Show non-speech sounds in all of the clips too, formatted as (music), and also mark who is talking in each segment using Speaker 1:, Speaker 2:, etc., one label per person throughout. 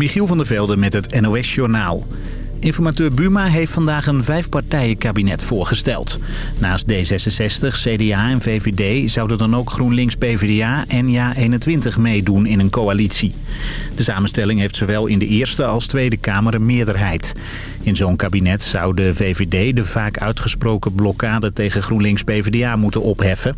Speaker 1: Michiel van der Velde met het NOS-journaal. Informateur Buma heeft vandaag een vijfpartijenkabinet voorgesteld. Naast D66, CDA en VVD zouden dan ook GroenLinks, PvdA en JA21 meedoen in een coalitie. De samenstelling heeft zowel in de Eerste als Tweede Kamer een meerderheid. In zo'n kabinet zou de VVD de vaak uitgesproken blokkade tegen GroenLinks PvdA moeten opheffen.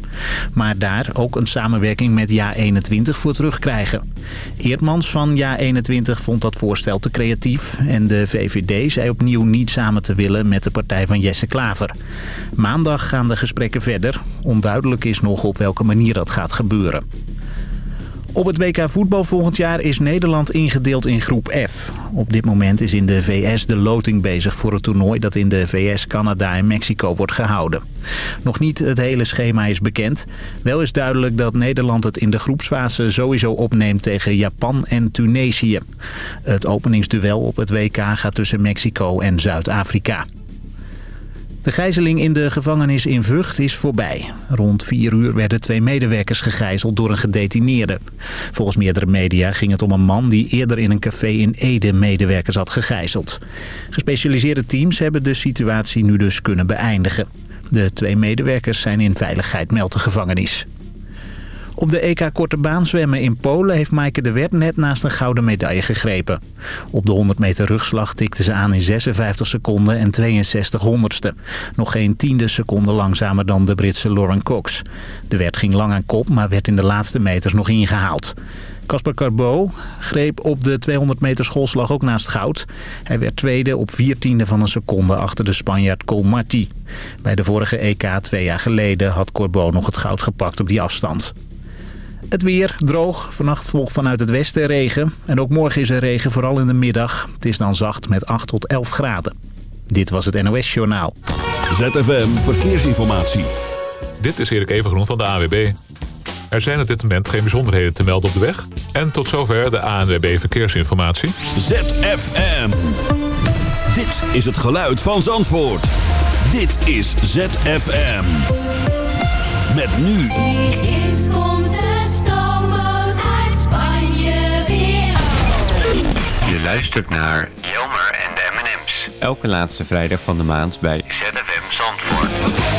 Speaker 1: Maar daar ook een samenwerking met JA21 voor terugkrijgen. Eerdmans van JA21 vond dat voorstel te creatief en de VVD zei opnieuw niet samen te willen met de partij van Jesse Klaver. Maandag gaan de gesprekken verder. Onduidelijk is nog op welke manier dat gaat gebeuren. Op het WK voetbal volgend jaar is Nederland ingedeeld in groep F. Op dit moment is in de VS de loting bezig voor het toernooi dat in de VS, Canada en Mexico wordt gehouden. Nog niet het hele schema is bekend. Wel is duidelijk dat Nederland het in de groepsfase sowieso opneemt tegen Japan en Tunesië. Het openingsduel op het WK gaat tussen Mexico en Zuid-Afrika. De gijzeling in de gevangenis in Vught is voorbij. Rond vier uur werden twee medewerkers gegijzeld door een gedetineerde. Volgens meerdere media ging het om een man die eerder in een café in Ede medewerkers had gegijzeld. Gespecialiseerde teams hebben de situatie nu dus kunnen beëindigen. De twee medewerkers zijn in veiligheid, meldt de gevangenis. Op de EK Korte Baan zwemmen in Polen heeft Maaike de Wert net naast een gouden medaille gegrepen. Op de 100 meter rugslag tikte ze aan in 56 seconden en 62 honderdste. Nog geen tiende seconde langzamer dan de Britse Lauren Cox. De Wert ging lang aan kop, maar werd in de laatste meters nog ingehaald. Casper Carbo greep op de 200 meter schoolslag ook naast goud. Hij werd tweede op viertiende van een seconde achter de Spanjaard Colmarti. Bij de vorige EK twee jaar geleden had Corbeau nog het goud gepakt op die afstand. Het weer droog. Vannacht volgt vanuit het westen regen. En ook morgen is er regen, vooral in de middag. Het is dan zacht met 8 tot 11 graden. Dit was het NOS Journaal.
Speaker 2: ZFM Verkeersinformatie.
Speaker 3: Dit is Erik Evengroen van de AWB. Er zijn op dit moment geen bijzonderheden te melden op de weg. En tot zover de ANWB Verkeersinformatie.
Speaker 2: ZFM. Dit is het geluid van Zandvoort. Dit is ZFM. Met nu...
Speaker 4: luistert naar Jelmer en de M&M's.
Speaker 5: Elke laatste vrijdag van de maand bij
Speaker 4: ZFM Zandvoort.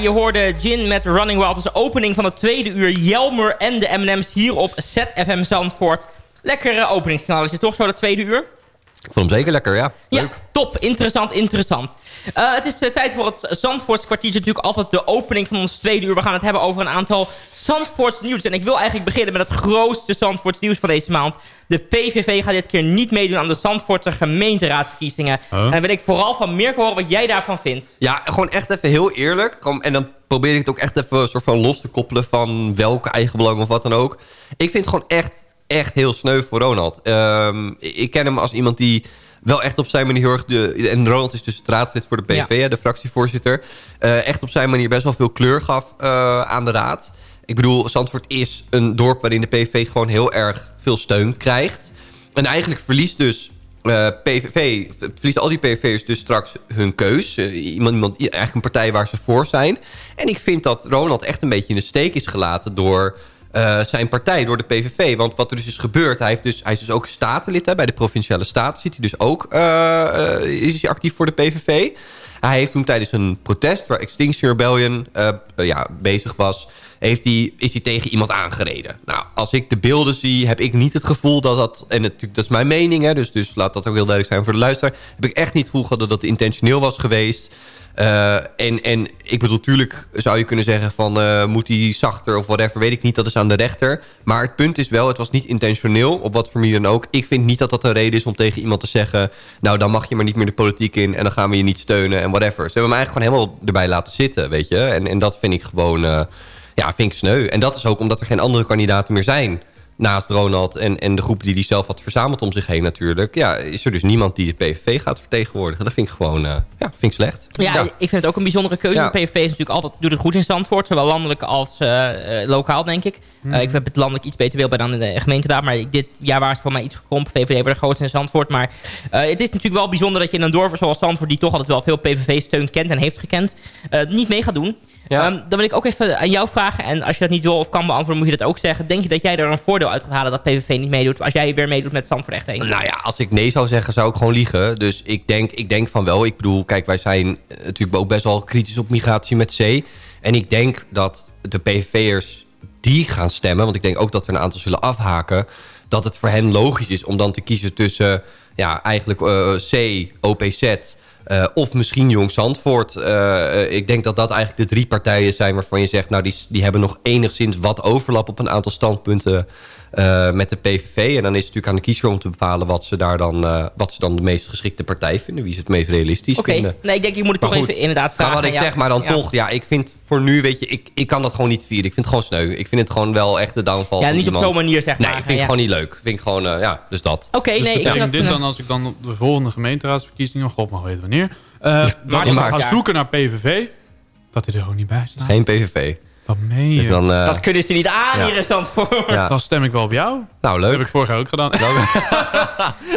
Speaker 6: Je hoorde Gin met Running Wild. De opening van het tweede uur. Jelmer en de M&M's hier op ZFM Zandvoort. Lekkere openingsknalletje, toch zo, dat tweede uur?
Speaker 7: Ik vond hem zeker lekker, ja.
Speaker 6: Ja, top. Interessant, interessant. Eh, het is de tijd voor het Zandvoorts kwartiertje. Natuurlijk altijd de opening van ons tweede uur. We gaan het hebben over een aantal Zandvoorts nieuws. En ik wil eigenlijk beginnen met het grootste Zandvoorts nieuws van deze maand. De PVV gaat dit keer niet meedoen aan de Zandvoortse gemeenteraadsverkiezingen. En dan wil ik vooral van Mirko horen wat jij daarvan vindt.
Speaker 7: Ja, gewoon echt even heel eerlijk. En dan probeer ik het ook echt even soort van los te koppelen... van welke eigen belang of wat dan ook. Ik vind het gewoon echt, echt heel sneu voor Ronald. Ehm, ik ken hem als iemand die wel echt op zijn manier heel erg... De, en Ronald is dus het raadslid voor de PVV, hè, de fractievoorzitter. eh, echt op zijn manier best wel veel kleur gaf eh, aan de raad. Ik bedoel, Zandvoort is een dorp waarin de PVV gewoon heel erg veel steun krijgt. En eigenlijk verliest dus eh, PVV, verliest al die PVV'ers dus straks hun keus. Iemand, iemand, eigenlijk een partij waar ze voor zijn. En ik vind dat Ronald echt een beetje in de steek is gelaten door eh, zijn partij, door de PVV. Want wat er dus is gebeurd, hij, heeft dus, hij is dus ook statenlid hè, bij de Provinciale Staten. Zit hij dus ook, eh, eh, is hij actief voor de PVV. Hij heeft toen tijdens een protest waar Extinction Rebellion ja, bezig was... Heeft hij, is hij tegen iemand aangereden. Nou, als ik de beelden zie, heb ik niet het gevoel dat dat... en natuurlijk, dat is mijn mening, hè, dus, dus laat dat ook heel duidelijk zijn voor de luisteraar... heb ik echt niet het gevoel gehad dat dat intentioneel was geweest... Eh, en, en ik bedoel, natuurlijk zou je kunnen zeggen van... eh, moet hij zachter of whatever, weet ik niet. Dat is aan de rechter. Maar het punt is wel, het was niet intentioneel. Op wat voor manier dan ook. Ik vind niet dat dat een reden is om tegen iemand te zeggen... nou, dan mag je maar niet meer de politiek in... en dan gaan we je niet steunen en whatever. Ze hebben me eigenlijk gewoon helemaal erbij laten zitten, weet je. En, en dat vind ik gewoon... eh, ja, vind ik sneu. En dat is ook omdat er geen andere kandidaten meer zijn... Naast Ronald en, en de groep die hij zelf had verzameld om zich heen natuurlijk... Ja, is er dus niemand die het PVV gaat vertegenwoordigen. Dat vind ik gewoon ja, vind ik slecht.
Speaker 6: Ja, ik vind het ook een bijzondere keuze.
Speaker 7: Ja.
Speaker 6: De PVV is natuurlijk altijd, doet het goed in Zandvoort. Zowel landelijk als eh, eh, lokaal, denk ik. Eh, ik heb het landelijk iets beter beeld bij dan in de gemeenteraad. Maar dit jaar waren ze voor mij iets gekrompen. VVD wordt de grootste in Zandvoort. Maar eh, het is natuurlijk wel bijzonder dat je in een dorp zoals Zandvoort... die toch altijd wel veel PVV-steun kent en heeft gekend... eh, niet mee gaat doen.
Speaker 7: Ja.
Speaker 6: Ehm, dan wil ik ook even aan jou vragen. En als je dat niet wil of kan beantwoorden, moet je dat ook zeggen. Denk je dat jij er een voordeel uit gaat halen dat PVV niet meedoet... als jij weer meedoet met Zandvoort echt heen?
Speaker 7: Nou ja, als ik nee zou zeggen, zou ik gewoon liegen. Dus ik denk, ik denk van wel. Ik bedoel, kijk, wij zijn eh, natuurlijk ook best wel kritisch op migratie met C. En ik denk dat de PVV'ers die gaan stemmen... want ik denk ook dat er een aantal zullen afhaken... dat het voor hen logisch is om dan te kiezen tussen... ja, eigenlijk eh, C, OPZ... eh, of misschien Jong Zandvoort. Eh, eh, ik denk dat dat eigenlijk de drie partijen zijn waarvan je zegt... nou, die, die hebben nog enigszins wat overlap op een aantal standpunten met de PVV. En dan is het natuurlijk aan de kiezer om te bepalen... wat ze, daar dan, eh, wat ze dan de meest geschikte partij vinden. Wie ze het meest realistisch
Speaker 6: Oké,
Speaker 7: vinden.
Speaker 6: nee, ik denk je moet het
Speaker 7: Maar
Speaker 6: toch
Speaker 7: goed,
Speaker 6: even inderdaad
Speaker 7: Maar
Speaker 6: vragen.
Speaker 7: wat ik
Speaker 6: jou.
Speaker 7: zeg, maar dan
Speaker 6: Ja.
Speaker 7: toch... Ja, ik vind voor nu, weet je... Ik, ik kan dat gewoon niet vieren. Ik vind het gewoon sneu. Ik vind het gewoon wel echt de downfall
Speaker 6: Ja,
Speaker 7: van
Speaker 6: niet op zo'n manier, zeg maar.
Speaker 7: Nee, vind ik
Speaker 6: Ja.
Speaker 7: gewoon niet leuk. Vind ik gewoon, eh, ja, dus dat.
Speaker 6: Oké, nee, ik denk dat...
Speaker 8: dit dan als ik dan op de volgende gemeenteraadsverkiezingen, god mag weten wanneer, eh (laughs) dat
Speaker 6: maar
Speaker 8: ik
Speaker 6: maar-
Speaker 8: ga
Speaker 6: ja.
Speaker 8: zoeken naar PVV, dat hij er ook niet bij staat?
Speaker 7: Geen PVV.
Speaker 8: Wat meen je?
Speaker 7: Dus dan... eh,
Speaker 6: Dat kunnen ze niet aan
Speaker 7: Ja.
Speaker 6: hier in Zandvoort.
Speaker 7: ja.
Speaker 8: Dan stem ik wel op jou.
Speaker 7: Nou,
Speaker 8: Dat heb ik
Speaker 7: leuk.
Speaker 8: vorig jaar ook gedaan.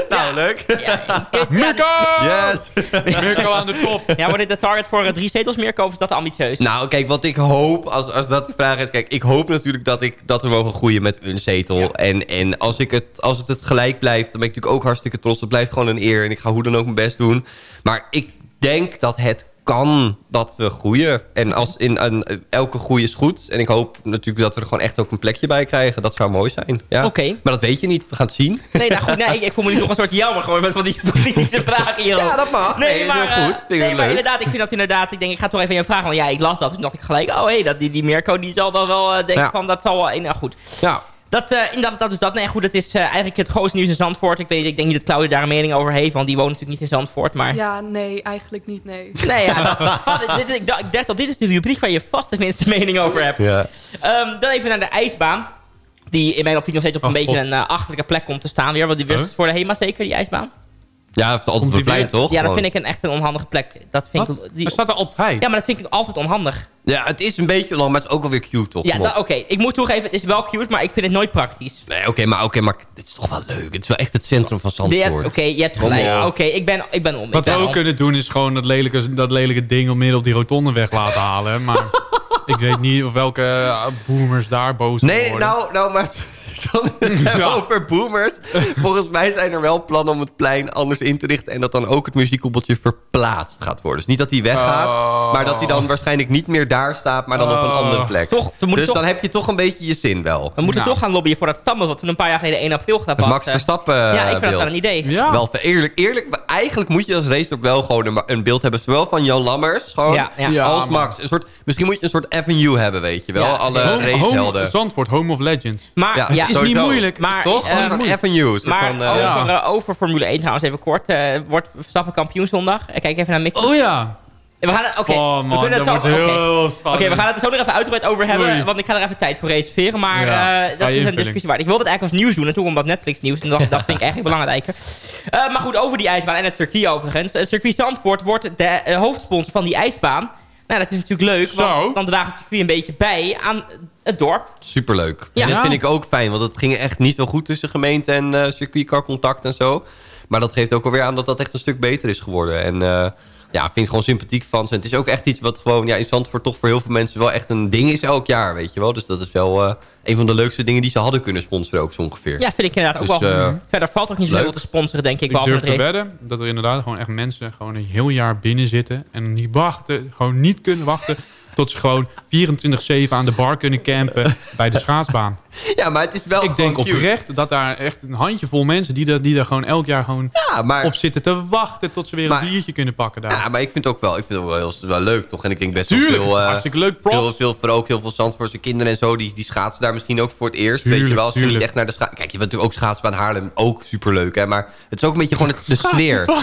Speaker 7: Nou, leuk. (laughs)
Speaker 8: Mirko!
Speaker 7: Yes. (laughs)
Speaker 8: Mirko aan de top.
Speaker 6: Ja, wordt dit de target voor eh, drie zetels meer? Of is dat ambitieus?
Speaker 7: Nou, kijk, wat ik hoop, als, als dat de vraag is... Kijk, ik hoop natuurlijk dat, ik, dat we mogen groeien met een zetel. En, en als, ik het, als het het gelijk blijft, dan ben ik natuurlijk ook hartstikke trots. Het blijft gewoon een eer en ik ga hoe dan ook mijn best doen. Maar ik denk dat het kan dat we groeien. En als in een, elke groei is goed. En ik hoop natuurlijk dat we er gewoon echt ook een plekje bij krijgen. Dat zou mooi zijn. Ja.
Speaker 6: Oké.
Speaker 7: Maar dat weet je niet. We gaan het zien.
Speaker 6: Nee, nou goed, nee, ik, ik voel me nu toch een soort jammer gewoon met van die politische (laughs) vragen hier.
Speaker 7: Ja, dat mag. Nee, is heel
Speaker 6: eh,
Speaker 7: goed. Vind
Speaker 6: nee, maar
Speaker 7: leuk.
Speaker 6: inderdaad, ik vind dat inderdaad, ik denk, ik ga toch even aan je vragen. Want ja, ik las dat, toen dacht ik gelijk, oh hé, dat die, die Mirko, die zal dan wel eh, denken
Speaker 7: Ja.
Speaker 6: van, dat zal wel, nou goed.
Speaker 7: Ja.
Speaker 6: Dat, eh, inderdaad, dat is dat. Nee, goed, het is eh, eigenlijk het grootste nieuws in Zandvoort. Ik, weet, ik denk niet dat Claudia daar een mening over heeft, want die woont natuurlijk niet in Zandvoort. Maar
Speaker 9: Ja, nee, eigenlijk niet, nee.
Speaker 6: nee, ja, dat- (laughs) dit, dit- ik, dacht, ik dacht dat dit is de rubriek waar je vast de minste mening over hebt.
Speaker 7: Ja.
Speaker 6: Ehm, dan even naar de ijsbaan. Die in mijn optiek nog steeds op een
Speaker 8: Oh,
Speaker 6: beetje
Speaker 8: God.
Speaker 6: een eh, achterlijke plek komt te staan weer. Want die was
Speaker 8: Huh?
Speaker 6: voor de HEMA zeker, die ijsbaan.
Speaker 7: Ja, het is altijd plein, toch?
Speaker 6: Ja, dat vind ik een echt een onhandige plek. Dat vind
Speaker 8: Wat?
Speaker 6: ik, die,
Speaker 8: staat er altijd.
Speaker 6: ja, maar dat vind ik altijd onhandig.
Speaker 7: Ja, het is een beetje lang, maar het is ook wel weer cute, toch?
Speaker 6: Ja, da- oké. Ik moet toegeven, het is wel cute, maar ik vind het nooit praktisch.
Speaker 7: Nee, oké, maar, oké, maar het is toch wel leuk. Het is wel echt het centrum van Zandvoort.
Speaker 6: Oké, je hebt gelijk. Oké, ik ben, ik ben om. ik
Speaker 8: Wat we ook
Speaker 6: om.
Speaker 8: kunnen doen is gewoon dat lelijke, dat lelijke ding op midden op die rotonde weg laten halen. Maar (laughs) ik weet niet of welke eh, boomers daar boos
Speaker 7: Nee,
Speaker 8: worden.
Speaker 7: nou, nou, maar (laughs) dan het hebben over boomers. Volgens mij zijn er wel plannen om het plein anders in te richten... en dat dan ook het muziekkoepeltje verplaatst gaat worden. Dus niet dat hij weggaat,
Speaker 8: Oh.
Speaker 7: maar dat hij dan waarschijnlijk niet meer daar staat... maar dan op een
Speaker 8: Oh.
Speaker 7: andere plek.
Speaker 6: Toch, we
Speaker 7: dus
Speaker 6: toch-
Speaker 7: dan heb je toch een beetje je zin wel.
Speaker 6: We moeten
Speaker 8: Nou.
Speaker 6: toch gaan lobbyen voor dat stammen... wat toen een paar jaar geleden 1 april gedaan was.
Speaker 7: Max
Speaker 6: eh.
Speaker 7: Verstappen
Speaker 6: Ja, ik
Speaker 7: eh,
Speaker 6: vind dat
Speaker 7: beeld.
Speaker 6: wel een idee.
Speaker 8: Ja.
Speaker 7: Wel eerlijk, eerlijk, maar eigenlijk moet je als race ook wel gewoon een, een beeld hebben. Zowel van Jan Lammers, gewoon,
Speaker 6: Ja, ja.
Speaker 8: Ja,
Speaker 7: als. Max. Een soort, misschien moet je een soort avenue hebben, weet je wel.
Speaker 6: Ja,
Speaker 7: Alle
Speaker 8: Home,
Speaker 7: racehelden.
Speaker 8: home, Zandvoort, Home of Legends.
Speaker 6: Maar
Speaker 7: Ja,
Speaker 6: ja,
Speaker 7: het
Speaker 8: is niet moeilijk.
Speaker 6: Maar,
Speaker 7: Toch?
Speaker 6: eh,
Speaker 7: Gewoon een avenue. een soort
Speaker 6: Maar
Speaker 7: van, eh,
Speaker 6: over,
Speaker 8: Ja.
Speaker 6: eh, over Formule 1 trouwens even kort. eh, wordt Verstappen kampioen zondag? Ik Kijk even naar Mick.
Speaker 8: Oh ja.
Speaker 6: We gaan het, oké.
Speaker 8: Oh
Speaker 6: we
Speaker 8: man,
Speaker 6: kunnen
Speaker 8: dat
Speaker 6: het zo,
Speaker 8: wordt
Speaker 6: oké.
Speaker 8: heel spannend.
Speaker 6: Oké, we gaan het er zo nog even uitgebreid over hebben.
Speaker 8: Oei.
Speaker 6: Want ik ga er even tijd voor reserveren. Maar
Speaker 8: Ja,
Speaker 6: eh, dat is een
Speaker 8: invulling.
Speaker 6: discussie waard. Ik wilde het eigenlijk als nieuws doen. En toen kwam dat Netflix nieuws. En dat, (laughs) dat vind ik eigenlijk belangrijker. Eh, maar goed, over die ijsbaan en het circuit overigens. Het circuit Zandvoort wordt de hoofdsponsor van die ijsbaan. Nou, dat is natuurlijk leuk.
Speaker 8: Zo.
Speaker 6: Want dan draagt het circuit een beetje bij aan het dorp.
Speaker 7: Superleuk.
Speaker 6: Ja.
Speaker 7: En dat
Speaker 8: Ja.
Speaker 7: vind ik ook fijn. Want het ging echt niet zo goed tussen gemeente en eh circuitcar contact en zo. Maar dat geeft ook alweer aan dat dat echt een stuk beter is geworden. En eh, ja, vind ik gewoon sympathiek van ze. En het is ook echt iets wat gewoon ja, in Zandvoort toch voor heel veel mensen wel echt een ding is elk jaar. Weet je wel. Dus dat is wel eh, een van de leukste dingen die ze hadden kunnen sponsoren ook zo ongeveer.
Speaker 6: Ja, vind ik inderdaad ook
Speaker 7: Dus,
Speaker 6: wel.
Speaker 7: eh,
Speaker 6: Verder valt ook niet zo heel
Speaker 7: leuk.
Speaker 6: veel te sponsoren, denk ik.
Speaker 8: Ik durf te wedden dat er inderdaad gewoon echt mensen gewoon een heel jaar binnen zitten. En niet wachten, gewoon niet kunnen wachten tot ze gewoon 24-7 aan de bar kunnen campen bij de schaatsbaan. (laughs)
Speaker 7: Ja, maar het is wel
Speaker 8: Ik denk oprecht dat daar echt een handjevol mensen die er, die er gewoon elk jaar gewoon
Speaker 7: Ja, maar...
Speaker 8: op zitten te wachten tot ze weer
Speaker 7: Maar-
Speaker 8: een biertje kunnen pakken daar.
Speaker 7: Ja, maar ik vind het ook wel, ik vind het wel, heel, wel leuk, toch? En ik denk best
Speaker 8: Tuurlijk,
Speaker 7: wel
Speaker 8: het
Speaker 7: veel...
Speaker 8: is
Speaker 7: eh,
Speaker 8: hartstikke leuk. Props.
Speaker 7: veel, veel, voor ook heel veel Zandvoortse kinderen en zo, die, die schaatsen daar misschien ook voor het eerst. weet je wel, als je niet echt naar de schaats... Kijk, je bent natuurlijk ook schaatsbaan Haarlem, ook superleuk, hè. Maar het is ook een beetje gewoon het, de sfeer. (laughs)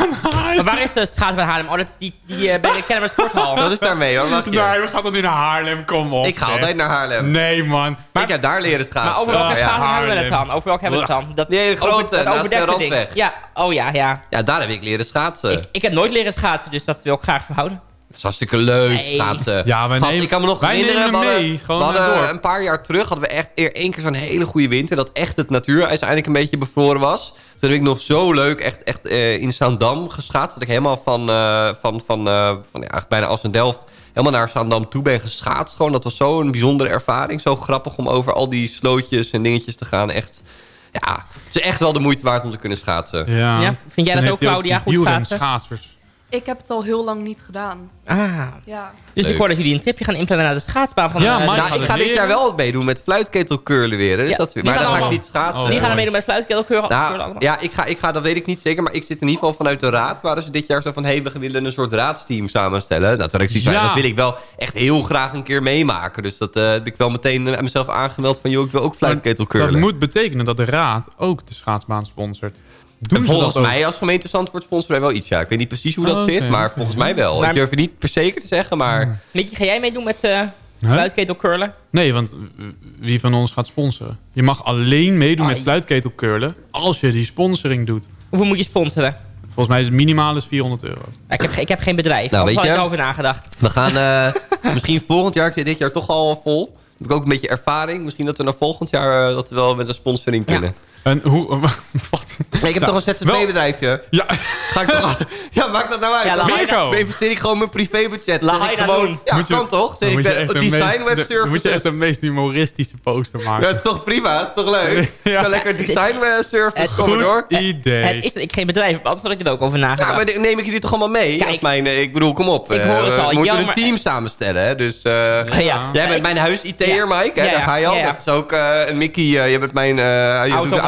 Speaker 6: Maar waar is de schaatsbaan Haarlem? Oh, dat is die, die eh, bij de (laughs) Kennemer Sporthal.
Speaker 7: Wat is daarmee, hoor? Wacht.
Speaker 8: Nee, we gaan dan in Haarlem, kom op.
Speaker 7: Ik ga altijd naar Haarlem.
Speaker 8: Nee, man.
Speaker 7: ik heb daar leren schaatsen.
Speaker 6: Maar over welke
Speaker 8: Oh, ja,
Speaker 6: schaatsbaan hebben we het dan? Over welke hebben we het dan? Dat,
Speaker 7: Nee, de grote,
Speaker 6: over,
Speaker 7: naast de
Speaker 6: overdekte ding.
Speaker 7: Randweg.
Speaker 6: Ja, oh ja, ja.
Speaker 7: Ja, daar heb ik leren schaatsen.
Speaker 6: Ik, ik heb nooit leren schaatsen, dus dat wil ik graag verhouden.
Speaker 7: Dat is hartstikke leuk,
Speaker 6: Nee.
Speaker 7: schaatsen.
Speaker 8: Ja, wij
Speaker 7: Gast,
Speaker 8: nemen-
Speaker 7: ik kan me nog
Speaker 8: wij
Speaker 7: herinneren, we hadden,
Speaker 8: mee, gewoon
Speaker 7: we
Speaker 8: naar
Speaker 7: hadden
Speaker 8: dorp.
Speaker 7: een paar jaar terug hadden we echt eer één keer zo'n hele goede winter. Dat echt het natuurijs eigenlijk een beetje bevroren was. Toen heb ik nog zo leuk echt, echt eh, in Zaandam geschaatst. Dat ik helemaal van, eh, van, van, eh, van ja, eigenlijk bijna als een Delft helemaal naar Zaandam toe ben geschaatst. Gewoon, dat was zo'n bijzondere ervaring. Zo grappig om over al die slootjes en dingetjes te gaan. Echt, ja, het is echt wel de moeite waard om te kunnen schaatsen.
Speaker 8: Ja.
Speaker 6: Ja, vind jij dat ook, Claudia, goed schaatsen?
Speaker 8: schaatsers.
Speaker 9: Ik heb het al heel lang niet gedaan.
Speaker 6: Ah,
Speaker 9: Ja.
Speaker 6: dus ik hoor dat jullie een tripje gaan inplannen naar de schaatsbaan van...
Speaker 8: Ja,
Speaker 6: eh,
Speaker 8: maar-
Speaker 6: de-
Speaker 7: Nou,
Speaker 8: gaat
Speaker 7: ik ga dit
Speaker 8: leren?
Speaker 7: jaar wel wat meedoen met fluitketelcurlen weer. Dus
Speaker 6: Ja,
Speaker 7: dat, maar dan ga ik niet schaatsen.
Speaker 8: Oh,
Speaker 6: die gaan er
Speaker 8: mooi.
Speaker 6: meedoen met fluitketelkeur
Speaker 7: Nou, ja, ik ga, ik ga, dat weet ik niet zeker. Maar ik zit in ieder geval vanuit de raad. Waren ze dit jaar zo van... Hé, hey, we willen een soort raadsteam samenstellen. Nou, van,
Speaker 8: Ja.
Speaker 7: Dat wil ik wel echt heel graag een keer meemaken. Dus dat eh, heb ik wel meteen eh, aan mezelf aangemeld. Van, joh, ik wil ook fluitketelcurlen.
Speaker 8: Dat moet betekenen dat de raad ook de schaatsbaan sponsort. Doen
Speaker 7: En
Speaker 8: ze
Speaker 7: volgens
Speaker 8: dat ook?
Speaker 7: mij als gemeente Zandvoort sponsoren wij wel iets. Ja, ik weet niet precies hoe dat
Speaker 8: Oh,
Speaker 7: zit. Maar volgens mij wel.
Speaker 6: Maar-
Speaker 7: ik durf het niet per zeker te zeggen. Maar
Speaker 6: Mickey, ga jij meedoen met eh
Speaker 8: Huh?
Speaker 6: fluitketelcurlen?
Speaker 8: Nee, want uh, wie van ons gaat sponsoren? Je mag alleen meedoen
Speaker 6: Ah,
Speaker 8: met fluitketelcurlen als je die sponsoring doet.
Speaker 6: Hoeveel moet je sponsoren?
Speaker 8: Volgens mij is het minimaal is 400 euro.
Speaker 6: Ja, ik, heb, ik heb geen bedrijf.
Speaker 7: Nou, weet
Speaker 6: heb ik
Speaker 7: je-
Speaker 6: erover nagedacht.
Speaker 7: we gaan eh, (laughs) misschien volgend jaar... Ik zit dit jaar toch al vol. Heb ik ook een beetje ervaring. Misschien dat we naar volgend jaar eh, dat we wel met een sponsoring
Speaker 6: Ja.
Speaker 8: En hoe... (laughs) wat?
Speaker 7: Ik heb
Speaker 8: Nou,
Speaker 7: toch een ZZP-bedrijfje.
Speaker 8: Ja,
Speaker 7: Ga ik toch... (laughs) ja, maak dat nou uit.
Speaker 6: Ja,
Speaker 8: Mirko.
Speaker 7: Dan investeer ik gewoon mijn privébudget.
Speaker 6: Laat
Speaker 7: gewoon,
Speaker 6: doen.
Speaker 7: Ja,
Speaker 8: Moet je-
Speaker 7: kan toch? Ik
Speaker 8: je echt een
Speaker 7: design
Speaker 8: meest-
Speaker 7: web
Speaker 8: dan moet je echt de meest humoristische poster
Speaker 7: Ja,
Speaker 8: maken.
Speaker 7: dat is toch prima? Dat is toch leuk? (laughs)
Speaker 8: Ja.
Speaker 7: Ja. lekker design web service,
Speaker 6: Het-
Speaker 7: kom maar door.
Speaker 8: Goed idee.
Speaker 6: Het is dat ik geen bedrijf heb, anders had ik er ook over
Speaker 7: Ja,
Speaker 6: nagedacht.
Speaker 7: maar neem ik jullie toch allemaal mee?
Speaker 6: Kijk.
Speaker 7: Mijn, eh, ik bedoel, kom op.
Speaker 6: Ik
Speaker 7: eh,
Speaker 6: hoor het al.
Speaker 7: We moeten
Speaker 6: Jammer-
Speaker 7: een team samenstellen, hè? Dus eh,
Speaker 6: ja.
Speaker 8: Ja.
Speaker 7: jij bent mijn huis-IT'er,
Speaker 6: Ja.
Speaker 7: Mike. Hè?
Speaker 6: Ja,
Speaker 7: Daar
Speaker 6: ja.
Speaker 7: ga je al.
Speaker 6: Ja, ja.
Speaker 7: Dat is ook eh, een Mickey. eh, jij bent mijn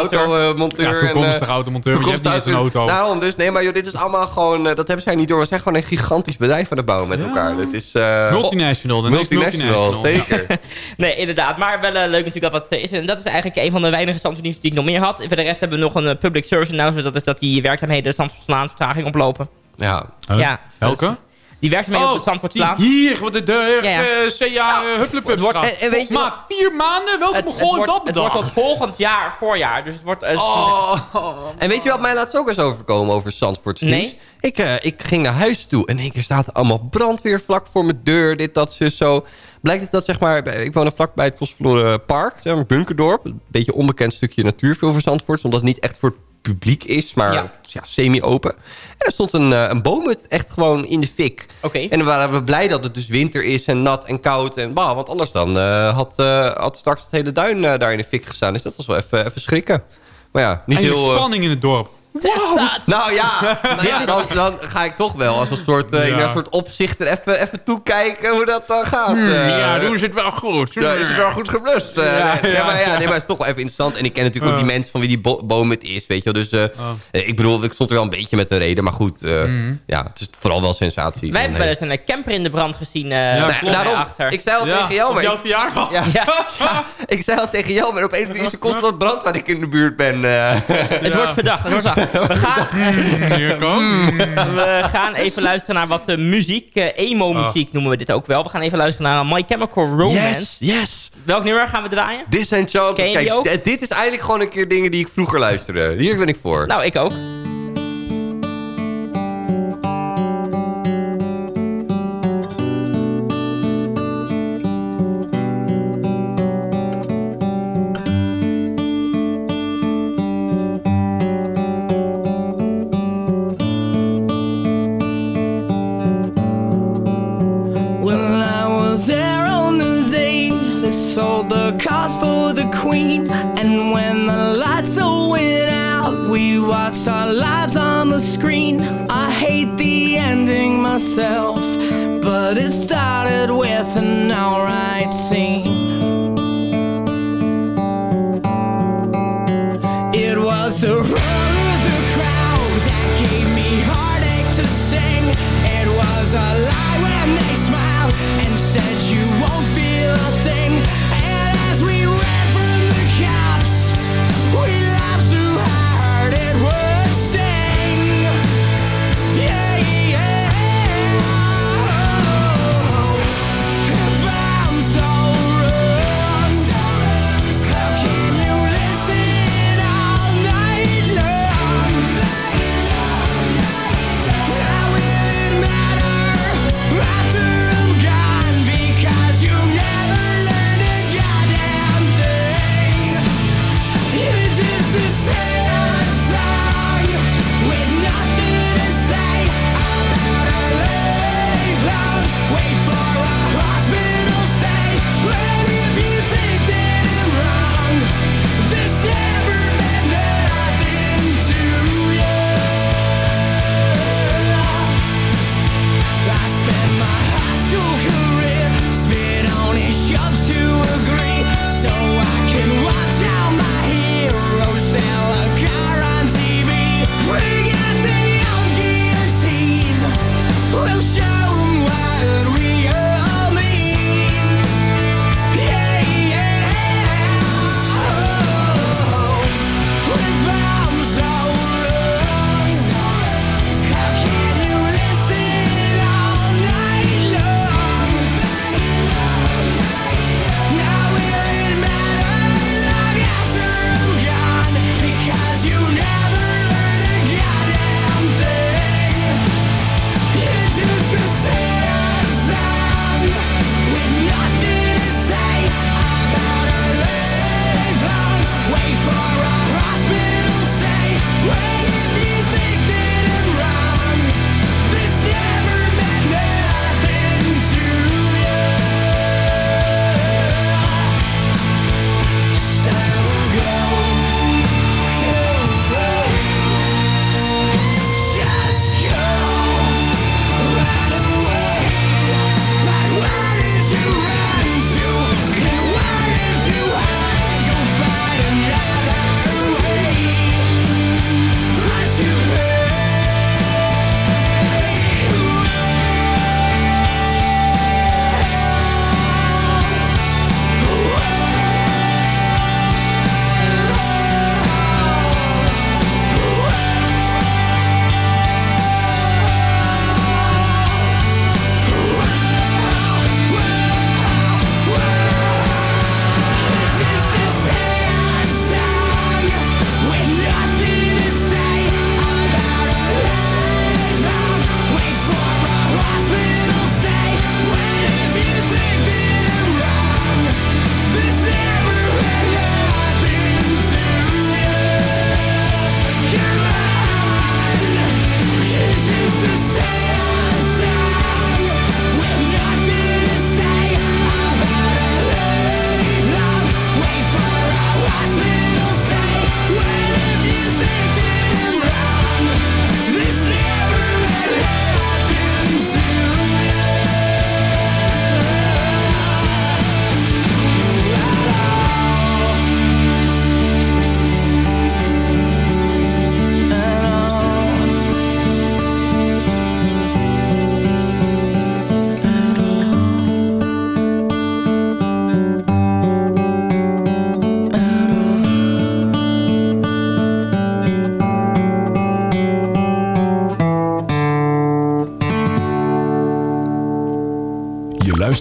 Speaker 7: eh de
Speaker 6: Automonteur.
Speaker 8: Ja, toekomstige automonteur, maar je hebt niet eens een auto.
Speaker 7: Daarom dus. Nee, maar joh, dit is allemaal gewoon... eh, dat hebben zij niet door. We zijn gewoon een gigantisch bedrijf aan het bouwen met
Speaker 8: Ja.
Speaker 7: elkaar. Is... eh,
Speaker 8: multinational. De
Speaker 7: multinational,
Speaker 8: multinational.
Speaker 7: zeker. (laughs)
Speaker 6: Nee, inderdaad. Maar wel eh, leuk natuurlijk dat wat eh, is. En dat is eigenlijk een van de weinige standsnieuws die ik nog meer had. Voor de rest hebben we nog een eh, public service announcement. Dat is dat die werkzaamheden de vertraging oplopen.
Speaker 7: Ja.
Speaker 8: Huh?
Speaker 6: Ja.
Speaker 8: Welke?
Speaker 6: Die werkzaamheden op de
Speaker 8: die
Speaker 6: Zandvoortslaan.
Speaker 8: hier, wat de, de
Speaker 6: Ja, ja.
Speaker 8: eh, CA uh, Hupplepup
Speaker 6: wordt-
Speaker 7: en weet je
Speaker 8: Maat, vier maanden? Welke
Speaker 6: Het,
Speaker 8: begon
Speaker 6: het,
Speaker 8: heeft
Speaker 6: wordt,
Speaker 8: dat
Speaker 6: het wordt
Speaker 8: bedacht?
Speaker 6: tot volgend jaar, voorjaar. Dus het wordt... eh,
Speaker 8: Oh. (laughs)
Speaker 7: En weet je wat mij laatst ook eens overkomen over Zandvoorts?
Speaker 6: Nee.
Speaker 7: Ik, eh, ik ging naar huis toe en in één keer staat er allemaal brandweer vlak voor mijn deur. Dit, dat, zus, zo. Blijkt het dat, zeg maar, bij- ik woon er vlak bij het Kostverloren Park, zeg maar, Bunkerdorp. Een beetje een onbekend stukje natuur voor Zandvoort. Omdat het niet echt voor publiek is, maar
Speaker 10: Ja.
Speaker 7: ja. semi-open. En er stond een, eh, een boomhut echt gewoon in de fik.
Speaker 10: Oké.
Speaker 7: En dan waren we blij dat het dus winter is en nat en koud. En, bah, want anders dan eh, had, eh, had straks het hele duin daar in de fik gestaan. Dus dat was wel even, even schrikken. Maar ja, niet
Speaker 8: Eindelijk
Speaker 7: heel...
Speaker 8: spanning in het dorp.
Speaker 7: Nou ja, (laughs) nou ja dan, dan ga ik toch wel als een soort, eh, in een soort opzichter even, even toekijken hoe dat dan gaat. eh.
Speaker 8: ja, doen ze het wel goed.
Speaker 7: Ja, is het wel goed geblust? Eh,
Speaker 8: Ja,
Speaker 7: nee, maar, ja,
Speaker 8: ja.
Speaker 7: nee, maar het is toch wel even interessant. En ik ken natuurlijk ook die mensen van wie die bo boom het is, weet je wel. Dus ik bedoel, ik stond er wel een beetje met een reden. Maar goed, eh, ja, het is vooral wel sensatie.
Speaker 10: Wij hebben wel eens een camper in de brand gezien. eh
Speaker 7: Nou, daarom,
Speaker 10: daarachter.
Speaker 7: ik zei al
Speaker 8: Ja,
Speaker 7: tegen jou, maar...
Speaker 8: jouw
Speaker 7: ik-
Speaker 8: verjaardag.
Speaker 7: Ja,
Speaker 10: Ja.
Speaker 7: ja, (laughs) ik zei al tegen jou, maar op een of andere kost wat brand waar ik in de buurt ben. eh. (laughs)
Speaker 10: Het wordt verdacht. Het wordt verdacht. (laughs) We gaan,
Speaker 8: Hier komt.
Speaker 10: we gaan even luisteren naar wat eh, muziek. eh, Emo-muziek noemen we dit ook wel. We gaan even luisteren naar My Chemical Romance.
Speaker 7: Yes, yes.
Speaker 10: Welk nummer gaan we draaien?
Speaker 7: Disenchanted. Kijk, dit is eigenlijk gewoon een keer dingen die ik vroeger luisterde. Hier ben ik voor.
Speaker 10: Nou, ik ook.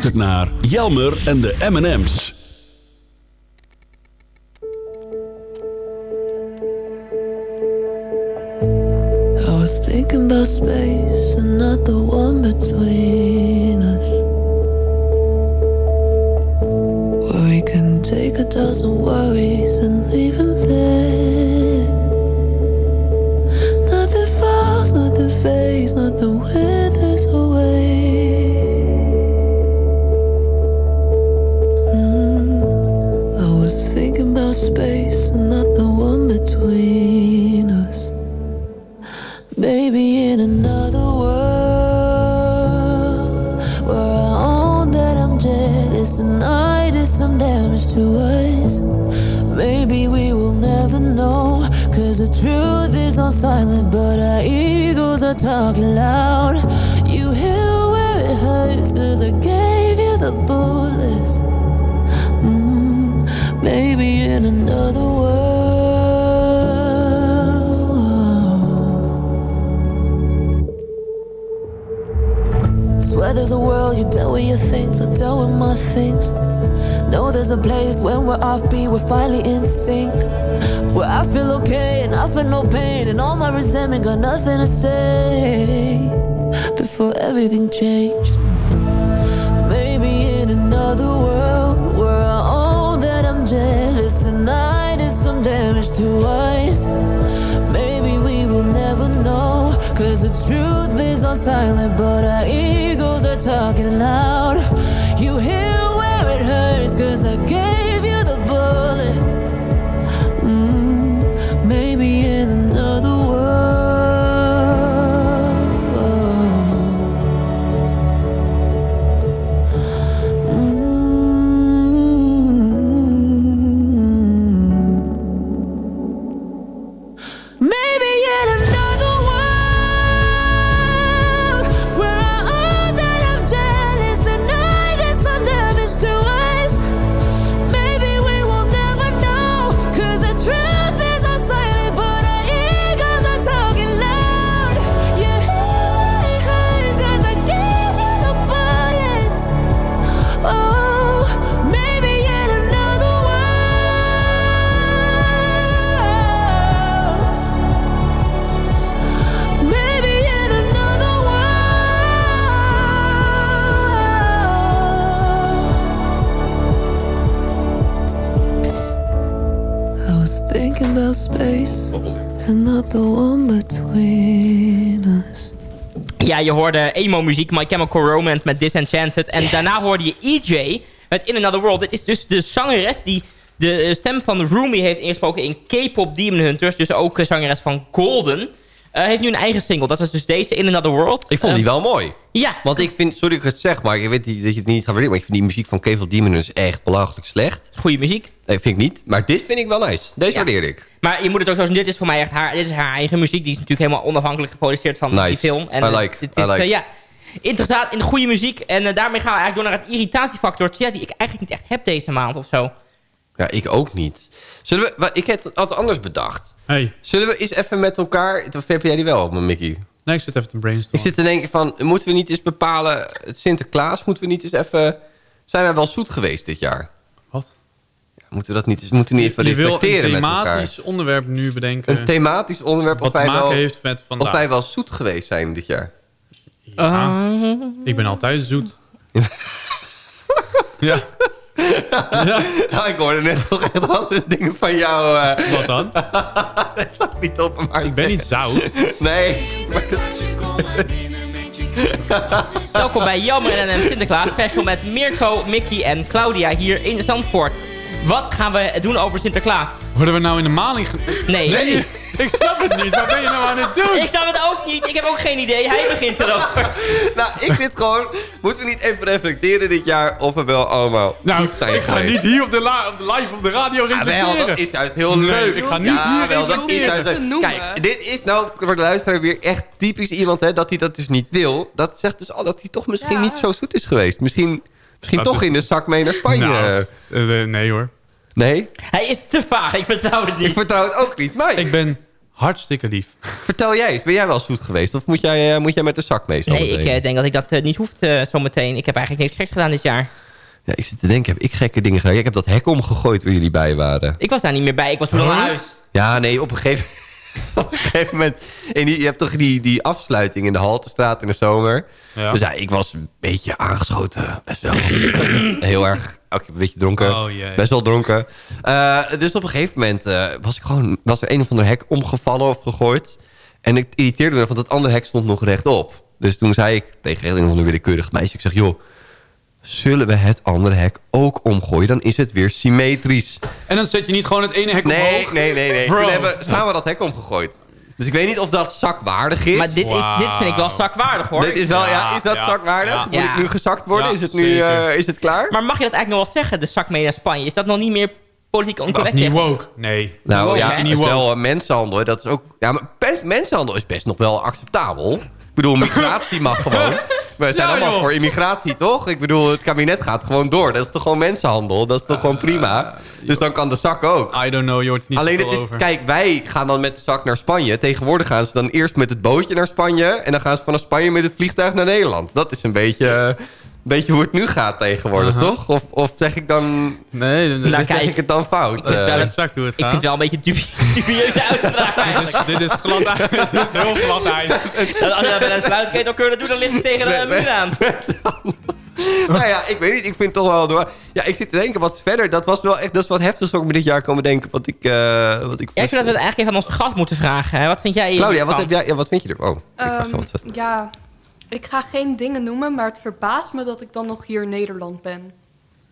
Speaker 2: Luistert naar Jelmer en de M&M's.
Speaker 11: Where it hurts, cause I gave
Speaker 6: je hoorde emo-muziek, My Chemical Romance met Disenchanted. En daarna hoorde je EJ met In Another World. Dit is dus de zangeres die de stem van Rumi heeft ingesproken in K-pop Demon Hunters. Dus ook zangeres van Golden. Eh, heeft nu een eigen single. Dat was dus deze, In Another World.
Speaker 7: Ik vond die
Speaker 6: Eh,
Speaker 7: wel mooi.
Speaker 6: Ja.
Speaker 7: Want ik vind, sorry dat ik het zeg, maar ik weet dat je het niet gaat waarderen. Maar ik vind die muziek van Cable Demon is echt belachelijk slecht.
Speaker 6: Goeie muziek.
Speaker 7: Nee, vind ik niet. Maar dit vind ik wel nice. Deze
Speaker 6: Ja.
Speaker 7: waardeer ik.
Speaker 6: Maar je moet het ook zo zien, dit is voor mij echt haar, dit is haar eigen muziek. Die is natuurlijk helemaal onafhankelijk geproduceerd van
Speaker 7: Nice.
Speaker 6: die film. En,
Speaker 7: I
Speaker 6: eh,
Speaker 7: like,
Speaker 6: dit
Speaker 7: I
Speaker 6: is,
Speaker 7: like.
Speaker 6: ja, interessant in de goede muziek. En daarmee gaan we eigenlijk door naar het irritatiefactortje. Ja, die ik eigenlijk niet echt heb deze maand of zo.
Speaker 7: Ja, ik ook niet. Zullen we, ik heb het altijd anders bedacht.
Speaker 8: Hey.
Speaker 7: Zullen we eens even met elkaar... Of heb jij die wel op Mickey?
Speaker 8: Nee, ik zit even te
Speaker 7: Ik
Speaker 8: brainstormen.
Speaker 7: zit te denken van, moeten we niet eens bepalen... Sinterklaas, moeten we niet eens even... Zijn wij wel zoet geweest dit jaar?
Speaker 8: Wat?
Speaker 7: Ja, moeten we dat niet eens... Moeten we niet even
Speaker 8: je een
Speaker 7: reflecteren met elkaar?
Speaker 8: thematisch onderwerp nu bedenken.
Speaker 7: Een thematisch onderwerp
Speaker 8: wat
Speaker 7: of wij, wel,
Speaker 8: heeft met
Speaker 7: of
Speaker 8: vandaag.
Speaker 7: wij wel zoet geweest zijn dit jaar.
Speaker 8: Ja, ik ben altijd zoet. (laughs) ja. (laughs)
Speaker 7: Ja, ik hoorde net toch echt andere dingen van jou. eh.
Speaker 8: Wat dan? (laughs)
Speaker 7: dat staat niet op, maar
Speaker 8: Ik ben niet zout.
Speaker 7: Nee. maar dat-
Speaker 6: Welkom bij Jammer en een Sinterklaas special met Mirko, Mickey en Claudia hier in Zandvoort. Wat gaan we doen over Sinterklaas?
Speaker 8: Worden we nou in de maling... ge-
Speaker 6: Nee.
Speaker 8: Nee, (laughs) ik snap het niet. Wat ben je nou aan het doen?
Speaker 6: Ik snap het ook niet. Ik heb ook geen idee. Hij begint erover. (laughs)
Speaker 7: nou, ik vind gewoon... Moeten we niet even reflecteren dit jaar... of we wel allemaal
Speaker 8: Nou,
Speaker 7: goed zijn
Speaker 8: ik ga
Speaker 7: geweest?
Speaker 8: niet hier op de, la- op de live op de radio
Speaker 7: Ja,
Speaker 8: reflecteren.
Speaker 7: wel, dat is juist heel
Speaker 8: Nee,
Speaker 7: leuk.
Speaker 8: ik ga niet
Speaker 7: ja,
Speaker 8: hier
Speaker 7: wel, dat is juist. Kijk, dit is nou voor de luisteraar weer echt typisch iemand... Hè, dat hij dat dus niet wil. Dat zegt dus al dat hij toch misschien
Speaker 9: Ja.
Speaker 7: niet zo zoet is geweest. Misschien, misschien
Speaker 8: Dat
Speaker 7: toch
Speaker 8: is-
Speaker 7: in de zak mee naar Spanje.
Speaker 8: Nou, eh, eh, nee hoor.
Speaker 7: Nee?
Speaker 6: Hij is te vaag. Ik vertrouw het
Speaker 7: Ik
Speaker 6: niet.
Speaker 7: vertrouw het ook niet. Maar
Speaker 8: Ik ben Hartstikke lief.
Speaker 7: Vertel jij eens, ben jij wel zoet geweest? Of moet jij, eh, moet jij met de zak mee?
Speaker 6: Nee, ik denk dat ik dat niet hoeft eh, zometeen. Ik heb eigenlijk niks geks gedaan dit jaar.
Speaker 7: Ja, ik zit te denken, heb ik gekke dingen gedaan? Ik heb dat hek omgegooid waar jullie bij waren.
Speaker 6: Ik was daar niet meer bij. Ik was toen al naar huis.
Speaker 7: Ja, nee, op een gegeven, (laughs) op een gegeven moment... En die, je hebt toch die, die afsluiting in de Haltestraat in de zomer.
Speaker 8: Ja.
Speaker 7: Dus ja, ik was een beetje aangeschoten. Best wel. (clears throat) Heel erg. Ook een beetje dronken.
Speaker 8: Oh.
Speaker 7: Best wel dronken. Eh, dus op een gegeven moment eh, was, ik gewoon, was er een of ander hek omgevallen of gegooid. En ik irriteerde me, want het andere hek stond nog rechtop. Dus toen zei ik tegen een of ander willekeurig meisje... Ik zeg, joh, zullen we het andere hek ook omgooien? Dan is het weer symmetrisch.
Speaker 8: En dan zet je niet gewoon het ene hek
Speaker 7: Nee,
Speaker 8: omhoog?
Speaker 7: nee, nee. nee.
Speaker 8: Bro.
Speaker 7: Toen hebben we samen dat hek omgegooid. Dus ik weet niet of dat zakwaardig is.
Speaker 6: Maar dit, is, dit vind ik wel zakwaardig hoor.
Speaker 7: Dit is wel, ja,
Speaker 8: Ja,
Speaker 7: is dat
Speaker 8: ja,
Speaker 7: zakwaardig?
Speaker 8: ja.
Speaker 7: Moet ik nu gezakt worden?
Speaker 8: Ja,
Speaker 7: is het nu eh, is het klaar?
Speaker 6: Maar mag je dat eigenlijk nog wel zeggen, de zak mee naar Spanje? Is dat nog niet meer politiek oncorrect?
Speaker 8: niet woke. Nee.
Speaker 7: nou
Speaker 6: woke,
Speaker 7: ja, is wel eh, mensenhandel. Dat is ook, ja, maar best, mensenhandel is best nog wel acceptabel. Ik bedoel, migratie mag gewoon. (laughs) We zijn allemaal
Speaker 8: joh.
Speaker 7: voor immigratie, toch? Ik bedoel, het kabinet gaat gewoon door. Dat is toch gewoon mensenhandel? Dat is toch gewoon prima? Dus dan kan de zak ook.
Speaker 8: I don't know, er niet
Speaker 7: Alleen het is,
Speaker 8: over.
Speaker 7: kijk, wij gaan dan met de zak naar Spanje. Tegenwoordig gaan ze dan eerst met het bootje naar Spanje. En dan gaan ze vanaf Spanje met het vliegtuig naar Nederland. Dat is een beetje, eh, beetje hoe het nu gaat tegenwoordig,
Speaker 8: Uh-huh.
Speaker 7: toch? Of, of zeg ik dan,
Speaker 8: Nee, nee.
Speaker 6: Nou,
Speaker 7: zeg ik het dan fout? Eh,
Speaker 6: wel een-
Speaker 8: exact hoe het
Speaker 6: Ik vind het wel een beetje dubi- (laughs) dubieuze uitspraak
Speaker 8: dit, is, dit is glad ijs. Dit is heel glad ijs. (laughs)
Speaker 6: Dat Als je dat met een fluitketelkeur doet, dan ligt het tegen de muur aan. (laughs)
Speaker 7: nou ja, ik weet niet. Ik vind het toch wel door. Ja, ik zit te denken wat verder. Dat was wel echt, dat is wat heftigs wat ik me dit jaar komen denken. Wat ik, eh wat ik
Speaker 6: Ja, ik vind dat we het eigenlijk even aan onze gast moeten vragen. hè. Wat vind jij
Speaker 7: Claudia, wat, heb jij, ja, wat vind je er? Oh, ik was
Speaker 9: Ehm,
Speaker 7: wel wat zet.
Speaker 9: ja, ik ga geen dingen noemen, maar het verbaast me dat ik dan nog hier in Nederland ben.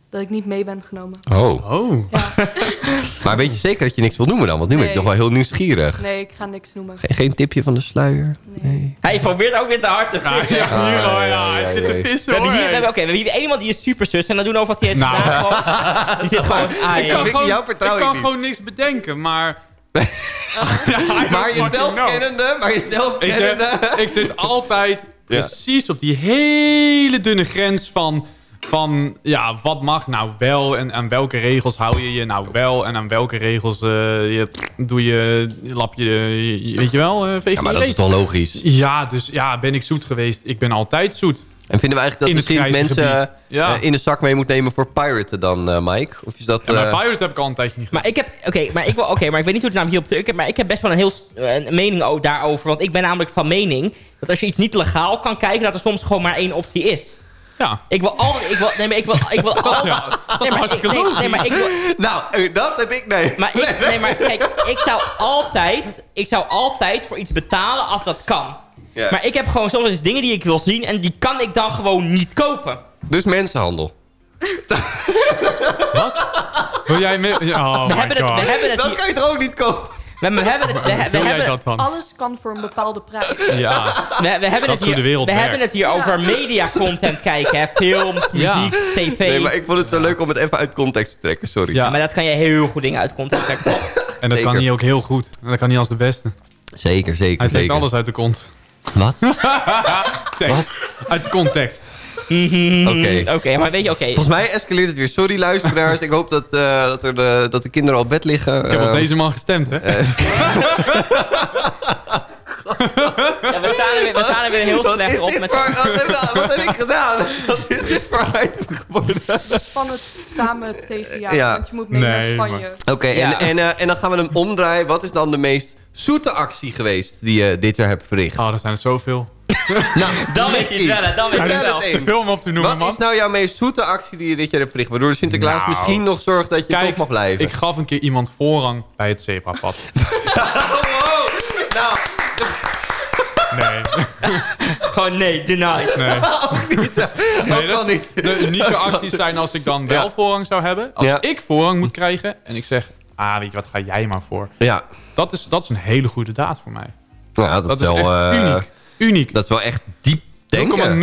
Speaker 9: Dat ik niet mee ben genomen.
Speaker 7: Oh.
Speaker 8: Oh. (laughs)
Speaker 7: Maar weet je zeker dat je niks wil noemen dan? Want nu ben ik toch wel heel nieuwsgierig.
Speaker 9: Nee, ik ga niks noemen.
Speaker 7: Geen, geen tipje van de sluier? Nee.
Speaker 6: Hij probeert ook weer te hard te vissen.
Speaker 8: Ja,
Speaker 7: Ah,
Speaker 8: oh
Speaker 7: ja,
Speaker 8: ja, hij
Speaker 7: ja,
Speaker 8: zit te
Speaker 7: ja.
Speaker 8: pissen hoor.
Speaker 6: hier, we hebben, oké, we hebben hier iemand die is super zus. En dan doen we over wat hij heeft
Speaker 8: Nou.
Speaker 6: gedaan. Gewoon, (laughs) die zit gewoon... Ah,
Speaker 7: ik
Speaker 6: ja.
Speaker 7: kan- Vicky,
Speaker 8: gewoon- ik kan gewoon niks bedenken, maar... (laughs)
Speaker 7: Maar jezelf kennende, maar jezelf
Speaker 8: Ik,
Speaker 7: kennende.
Speaker 8: eh, ik zit altijd
Speaker 7: Ja.
Speaker 8: Precies op die hele dunne grens van... Van, ja, wat mag nou wel en aan welke regels hou je je nou wel... en aan welke regels eh, je, doe je, lap je, je- weet je wel, veeg je
Speaker 7: Ja, maar dat is toch logisch?
Speaker 8: Ja, dus ja, ben ik zoet geweest. Ik ben altijd zoet.
Speaker 7: En vinden we eigenlijk
Speaker 8: In
Speaker 7: dat de Sint mensen.
Speaker 8: Ja.
Speaker 7: eh, in de zak mee moet nemen voor piraten dan, eh, Mike? Of is dat...
Speaker 8: Ja, maar
Speaker 7: eh,
Speaker 8: Pirate heb ik al een tijdje niet gedaan.
Speaker 6: Maar ik heb, oké, maar ik wil, oké, maar ik weet niet hoe het naam hierop heb, maar ik heb best wel een heel een mening daarover, want ik ben namelijk van mening dat als je iets niet legaal kan kijken, dat er soms gewoon maar één optie is.
Speaker 8: Ja.
Speaker 6: Ik wil altijd, ik wil, nee, maar ik wil, ik wil (laughs) altijd,
Speaker 8: Ja, dat is
Speaker 6: nee, maar,
Speaker 8: hartstikke
Speaker 6: ik, nee, maar ik wil,
Speaker 7: Nou, dat heb ik... Nee.
Speaker 6: maar ik, nee, maar kijk, ik zou altijd, ik zou altijd voor iets betalen als dat kan.
Speaker 7: Ja.
Speaker 6: Maar ik heb gewoon soms eens dingen die ik wil zien en die kan ik dan gewoon niet kopen.
Speaker 7: Dus mensenhandel. (laughs)
Speaker 8: Wat? Wil jij... me- Oh
Speaker 6: We
Speaker 8: my
Speaker 6: hebben het,
Speaker 8: god.
Speaker 6: we hebben het
Speaker 7: Dat kan je toch ook niet kopen?
Speaker 6: we, we hebben het, we, we
Speaker 8: Wil jij
Speaker 6: hebben,
Speaker 8: dat dan?
Speaker 9: Alles kan voor een bepaalde prijs.
Speaker 8: Ja.
Speaker 6: We, we hebben
Speaker 8: Dat
Speaker 6: het hier,
Speaker 8: de wereld
Speaker 6: we
Speaker 8: werkt.
Speaker 6: hebben het hier over media content kijken. Hè? Film, muziek, tv.
Speaker 7: Nee, maar ik vond het zo leuk om het even uit context te trekken. Sorry.
Speaker 8: Ja.
Speaker 6: Maar dat kan je heel goed dingen uit content trekken.
Speaker 8: En dat kan hij ook heel goed. En dat kan hij als de beste.
Speaker 7: Zeker, zeker,
Speaker 8: Hij trekt
Speaker 7: zeker.
Speaker 8: alles uit de kont.
Speaker 7: Wat? (laughs)
Speaker 8: Tekst. Uit context.
Speaker 7: Oké.
Speaker 6: Oké, maar weet je, oké.
Speaker 7: Volgens mij escaleert het weer. Sorry luisteraars. Ik hoop dat, eh, dat, er de, dat de kinderen al op bed liggen.
Speaker 8: Ik heb op
Speaker 7: Eh,
Speaker 8: deze man gestemd, hè? (laughs)
Speaker 6: Ja, we, staan er weer, we staan er weer heel
Speaker 7: Wat
Speaker 6: slecht op. Met,
Speaker 7: voor... Wat heb, wat heb ik gedaan? (laughs) Wat is dit voor item geworden?
Speaker 9: Spannen samen tegen jou,
Speaker 7: Ja.
Speaker 9: want je moet mee
Speaker 8: Nee,
Speaker 9: naar Spanje.
Speaker 7: Oké,
Speaker 6: Ja.
Speaker 7: en, en, eh, en dan gaan we hem omdraaien. Wat is dan de meest zoete actie geweest die je dit jaar hebt verricht?
Speaker 8: Oh, er zijn er zoveel. (laughs)
Speaker 7: Nou, (laughs)
Speaker 6: dan weet je het wel, dan weet je het wel.
Speaker 8: Te veel om op te noemen,
Speaker 7: Wat
Speaker 8: man.
Speaker 7: is nou jouw meest zoete actie die je dit jaar hebt verricht? Waardoor de Sinterklaas
Speaker 8: Nou.
Speaker 7: misschien nog zorgt dat je toch
Speaker 8: Kijk,
Speaker 7: mag blijven.
Speaker 8: ik gaf een keer iemand voorrang bij het zebrapad. (laughs)
Speaker 7: Oh, nou,
Speaker 8: Nee,
Speaker 6: Gewoon nee, denied.
Speaker 8: nee.
Speaker 7: dat kan niet.
Speaker 8: De unieke acties zijn als ik dan wel
Speaker 7: Ja.
Speaker 8: voorrang zou hebben. Als
Speaker 7: Ja.
Speaker 8: ik voorrang moet krijgen en ik zeg... Ah, weet je wat, ga jij maar voor.
Speaker 7: Ja,
Speaker 8: Dat is, dat is een hele goede daad voor mij.
Speaker 7: ja dat,
Speaker 8: Dat
Speaker 7: is wel...
Speaker 8: echt
Speaker 7: eh,
Speaker 8: uniek. Uniek.
Speaker 7: Dat is wel echt diep denken.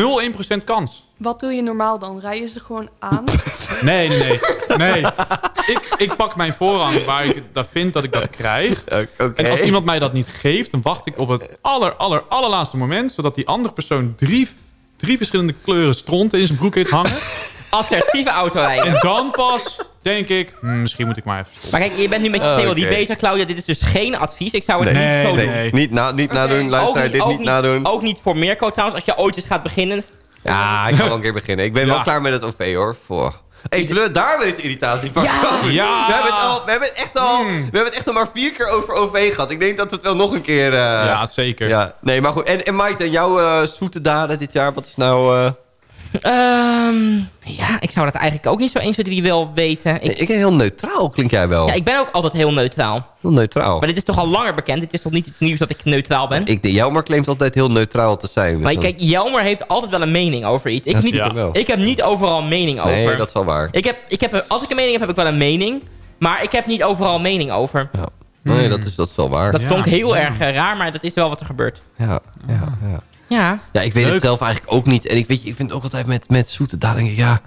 Speaker 8: 0,01% kans.
Speaker 9: Wat doe je normaal dan? Rij je ze gewoon aan? (laughs)
Speaker 8: Nee, nee, nee. Ik, ik pak mijn voorrang waar ik dat vind dat ik dat krijg. (laughs)
Speaker 7: Oké.
Speaker 8: En als iemand mij dat niet geeft, dan wacht ik op het aller, aller, allerlaatste moment... zodat die andere persoon drie, drie verschillende kleuren stronten in zijn broek heeft hangen.
Speaker 6: Assertieve autorijden.
Speaker 8: En dan pas denk ik, hmm, misschien moet ik maar even stoppen.
Speaker 6: Maar kijk, je bent nu met je
Speaker 7: Oh,
Speaker 6: theorie
Speaker 7: oké.
Speaker 6: bezig, Claudia. Dit is dus geen advies. Ik zou het
Speaker 7: Nee,
Speaker 6: niet zo
Speaker 7: nee,
Speaker 6: doen.
Speaker 7: Niet, na, niet nadoen, luister,
Speaker 6: ook
Speaker 7: dit
Speaker 6: ook
Speaker 7: niet nadoen.
Speaker 6: Ook niet voor Mirko trouwens. Als je ooit eens gaat beginnen.
Speaker 7: Ja, ik ga wel een keer beginnen. Ik ben wel klaar met het OV hoor. Voor. Hey, zullen we daar wel eens irritatie van
Speaker 6: Ja!
Speaker 8: Ja!
Speaker 7: We hebben, het al, we, hebben het echt al, we hebben het echt nog maar vier keer over OV gehad. Ik denk dat we het wel nog een keer... eh,
Speaker 8: ja, zeker.
Speaker 7: ja. Nee, maar goed. En, en Mike, en jouw eh, zoete daden dit jaar? Wat is nou... eh,
Speaker 6: Ehm, ja, ik zou dat eigenlijk ook niet zo 1, 2, 3 wel weten. Ik,
Speaker 7: nee, ik ben heel neutraal, klink jij wel.
Speaker 6: ja, ik ben ook altijd heel neutraal.
Speaker 7: Heel neutraal.
Speaker 6: Maar dit is toch al langer bekend? Dit is toch niet het nieuws dat ik neutraal ben?
Speaker 7: Ik, Jelmer claimt altijd heel neutraal te zijn. dus
Speaker 6: maar
Speaker 7: dan-
Speaker 6: kijk, Jelmer heeft altijd wel een mening over iets. Ik,
Speaker 7: Ja,
Speaker 6: niet,
Speaker 7: wel.
Speaker 6: ik heb niet overal een mening over.
Speaker 7: Nee, dat is wel waar.
Speaker 6: Ik heb, ik heb, als ik een mening heb, heb ik wel een mening. Maar ik heb niet overal een mening over.
Speaker 7: Ja. Nee, dat is, dat is wel waar.
Speaker 6: Dat
Speaker 8: Ja.
Speaker 6: klonk heel erg eh, raar, maar dat is wel wat er gebeurt.
Speaker 7: Ja, ja, ja.
Speaker 6: Ja.
Speaker 7: Ja, ik weet
Speaker 8: Leuk.
Speaker 7: het zelf eigenlijk ook niet. En ik, weet, je, ik vind het ook altijd met, met zoete daden. denk ik, ja,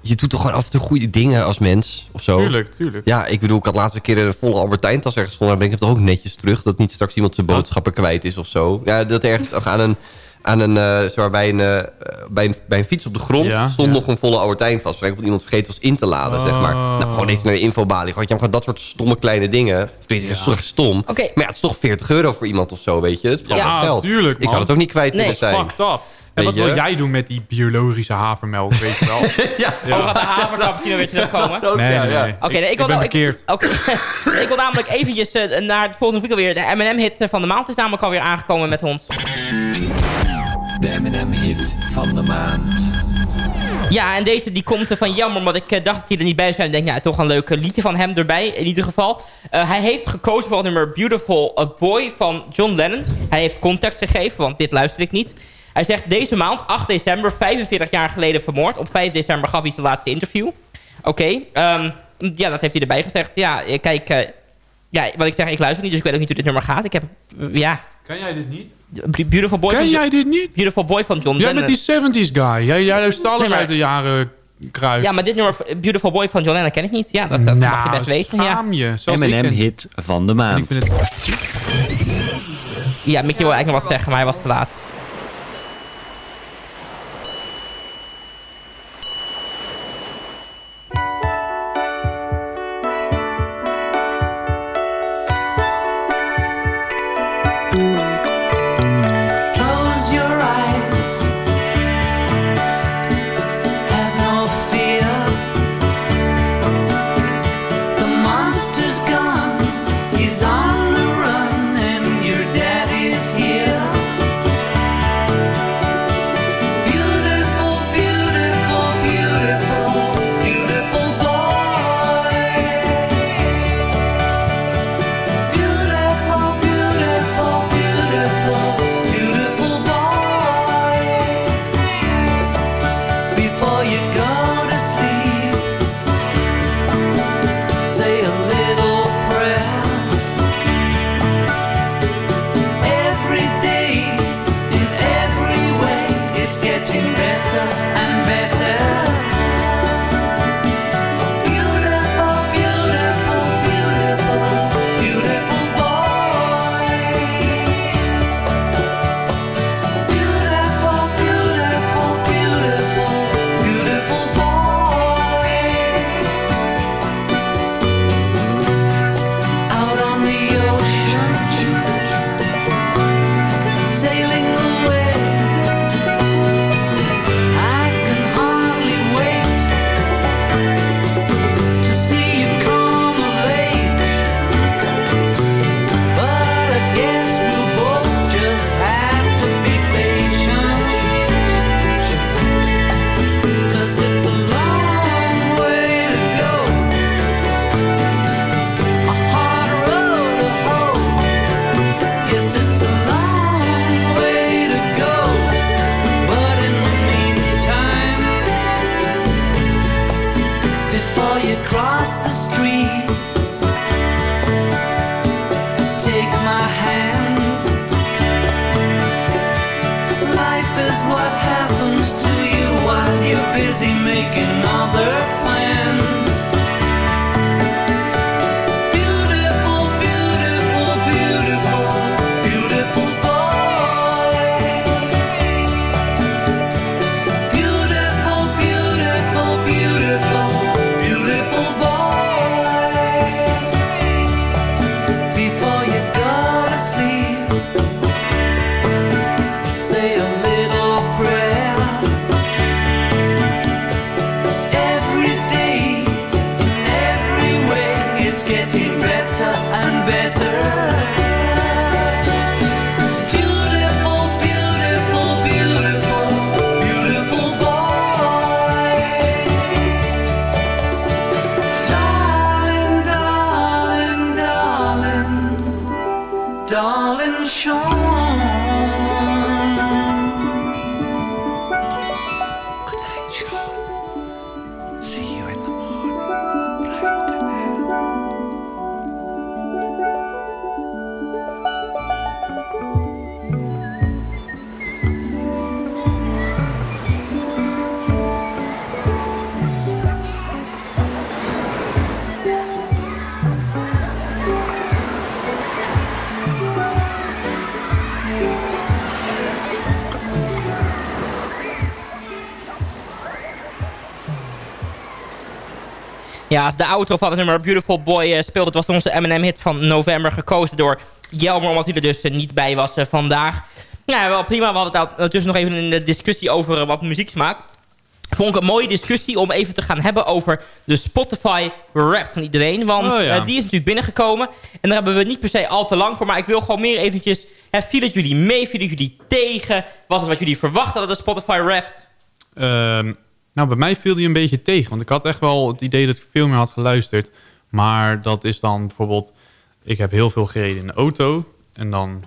Speaker 7: je doet toch gewoon af en toe goede dingen als mens. Of zo.
Speaker 8: Tuurlijk, tuurlijk.
Speaker 7: Ja, ik bedoel, ik had laatste keer een volle Albertijn-tas ergens gevonden. Dan ben ik het toch ook netjes terug. Dat niet straks iemand zijn boodschappen kwijt is of zo. Ja, dat ergens aan een... Aan een, eh, zeg maar, bij, een, eh, bij, een, bij een fiets op de grond
Speaker 8: Ja,
Speaker 7: stond
Speaker 8: ja.
Speaker 7: nog een volle Albertijn vast. Waarschijnlijk iemand vergeten was in te laden, zeg maar.
Speaker 8: Oh.
Speaker 7: Nou, gewoon eens naar de infobalie. Gewoon, ja, gewoon dat soort stomme kleine dingen. Ik weet dat is toch stom.
Speaker 6: Oké.
Speaker 7: Maar ja, het is toch 40 euro voor iemand of zo, weet je. Het is gewoon
Speaker 8: Ja,
Speaker 7: geld.
Speaker 8: tuurlijk,
Speaker 7: Ik zou het ook niet kwijt
Speaker 6: Nee.
Speaker 7: willen zijn.
Speaker 8: Fucked up. En wat
Speaker 7: Weet je?
Speaker 8: wil jij doen met die biologische havermelk, weet je wel? (laughs)
Speaker 6: Oh, gaat de havercappuccino weer terugkomen?
Speaker 7: Ook,
Speaker 8: Nee,
Speaker 7: ja,
Speaker 8: nee,
Speaker 7: ja.
Speaker 8: nee.
Speaker 6: Oké, nee, ik,
Speaker 8: ik ben
Speaker 6: nou- ik-
Speaker 8: bekeerd.
Speaker 6: Oké, (laughs) ik wil namelijk eventjes eh, naar het volgende week alweer. De M&M-hit van de maand is namelijk alweer aangekomen met ons.
Speaker 12: De M&M-hit van de maand.
Speaker 6: Ja, en deze die komt eh, van Jammer, omdat ik eh, dacht dat hij er niet bij zou zijn. Ik denk, ja, toch een leuk eh, liedje van hem erbij, in ieder geval. Eh, hij heeft gekozen voor het nummer Beautiful Boy van John Lennon. Hij heeft context gegeven, want dit luister ik niet. Hij zegt, deze maand, 8 december, 45 jaar geleden vermoord. Op 5 december gaf hij zijn laatste interview. Oké, ehm, ja, dat heeft hij erbij gezegd. Ja, kijk, ja, wat ik zeg, ik luister niet, dus ik weet ook niet hoe dit nummer gaat. Ik heb, ja,
Speaker 8: Ken jij dit niet?
Speaker 6: Beautiful Boy,
Speaker 8: Ken
Speaker 6: van,
Speaker 8: jij dit niet?
Speaker 6: Beautiful Boy van John
Speaker 8: Jij
Speaker 6: Lennon.
Speaker 8: bent die 70s guy. Jij, jij luistert alles
Speaker 6: Nee, maar-
Speaker 8: uit de jaren kruid.
Speaker 6: Ja, maar dit nummer, Beautiful Boy van John Lennon, ken ik niet. Ja, dat, dat mag je best weten. Ja.
Speaker 8: Nou, je. Ken-
Speaker 5: M&M-hit van de maand.
Speaker 8: Ik vind het...
Speaker 6: Ja, Mickey wil eigenlijk nog wat zeggen, maar hij was te laat. Ja, de outro van het nummer Beautiful Boy eh, speelde. Het was onze M&M-hit van november gekozen door Jelmer. Omdat hij er dus eh, niet bij was eh, vandaag. Ja, wel prima. We hadden het ondertussen nog even in de discussie over wat muziek smaakt. Vond ik een mooie discussie om even te gaan hebben over de Spotify rap van iedereen. Want
Speaker 8: Oh, ja.
Speaker 6: die is natuurlijk binnengekomen. En daar hebben we niet per se al te lang voor. Maar ik wil gewoon meer eventjes... Hè, viel het jullie mee? Viel het jullie tegen? Was het wat jullie verwachten dat de Spotify rapt?
Speaker 8: Ehm, nou, bij mij viel die een beetje tegen. Want ik had echt wel het idee dat ik veel meer had geluisterd. Maar dat is dan bijvoorbeeld... Ik heb heel veel gereden in de auto. En dan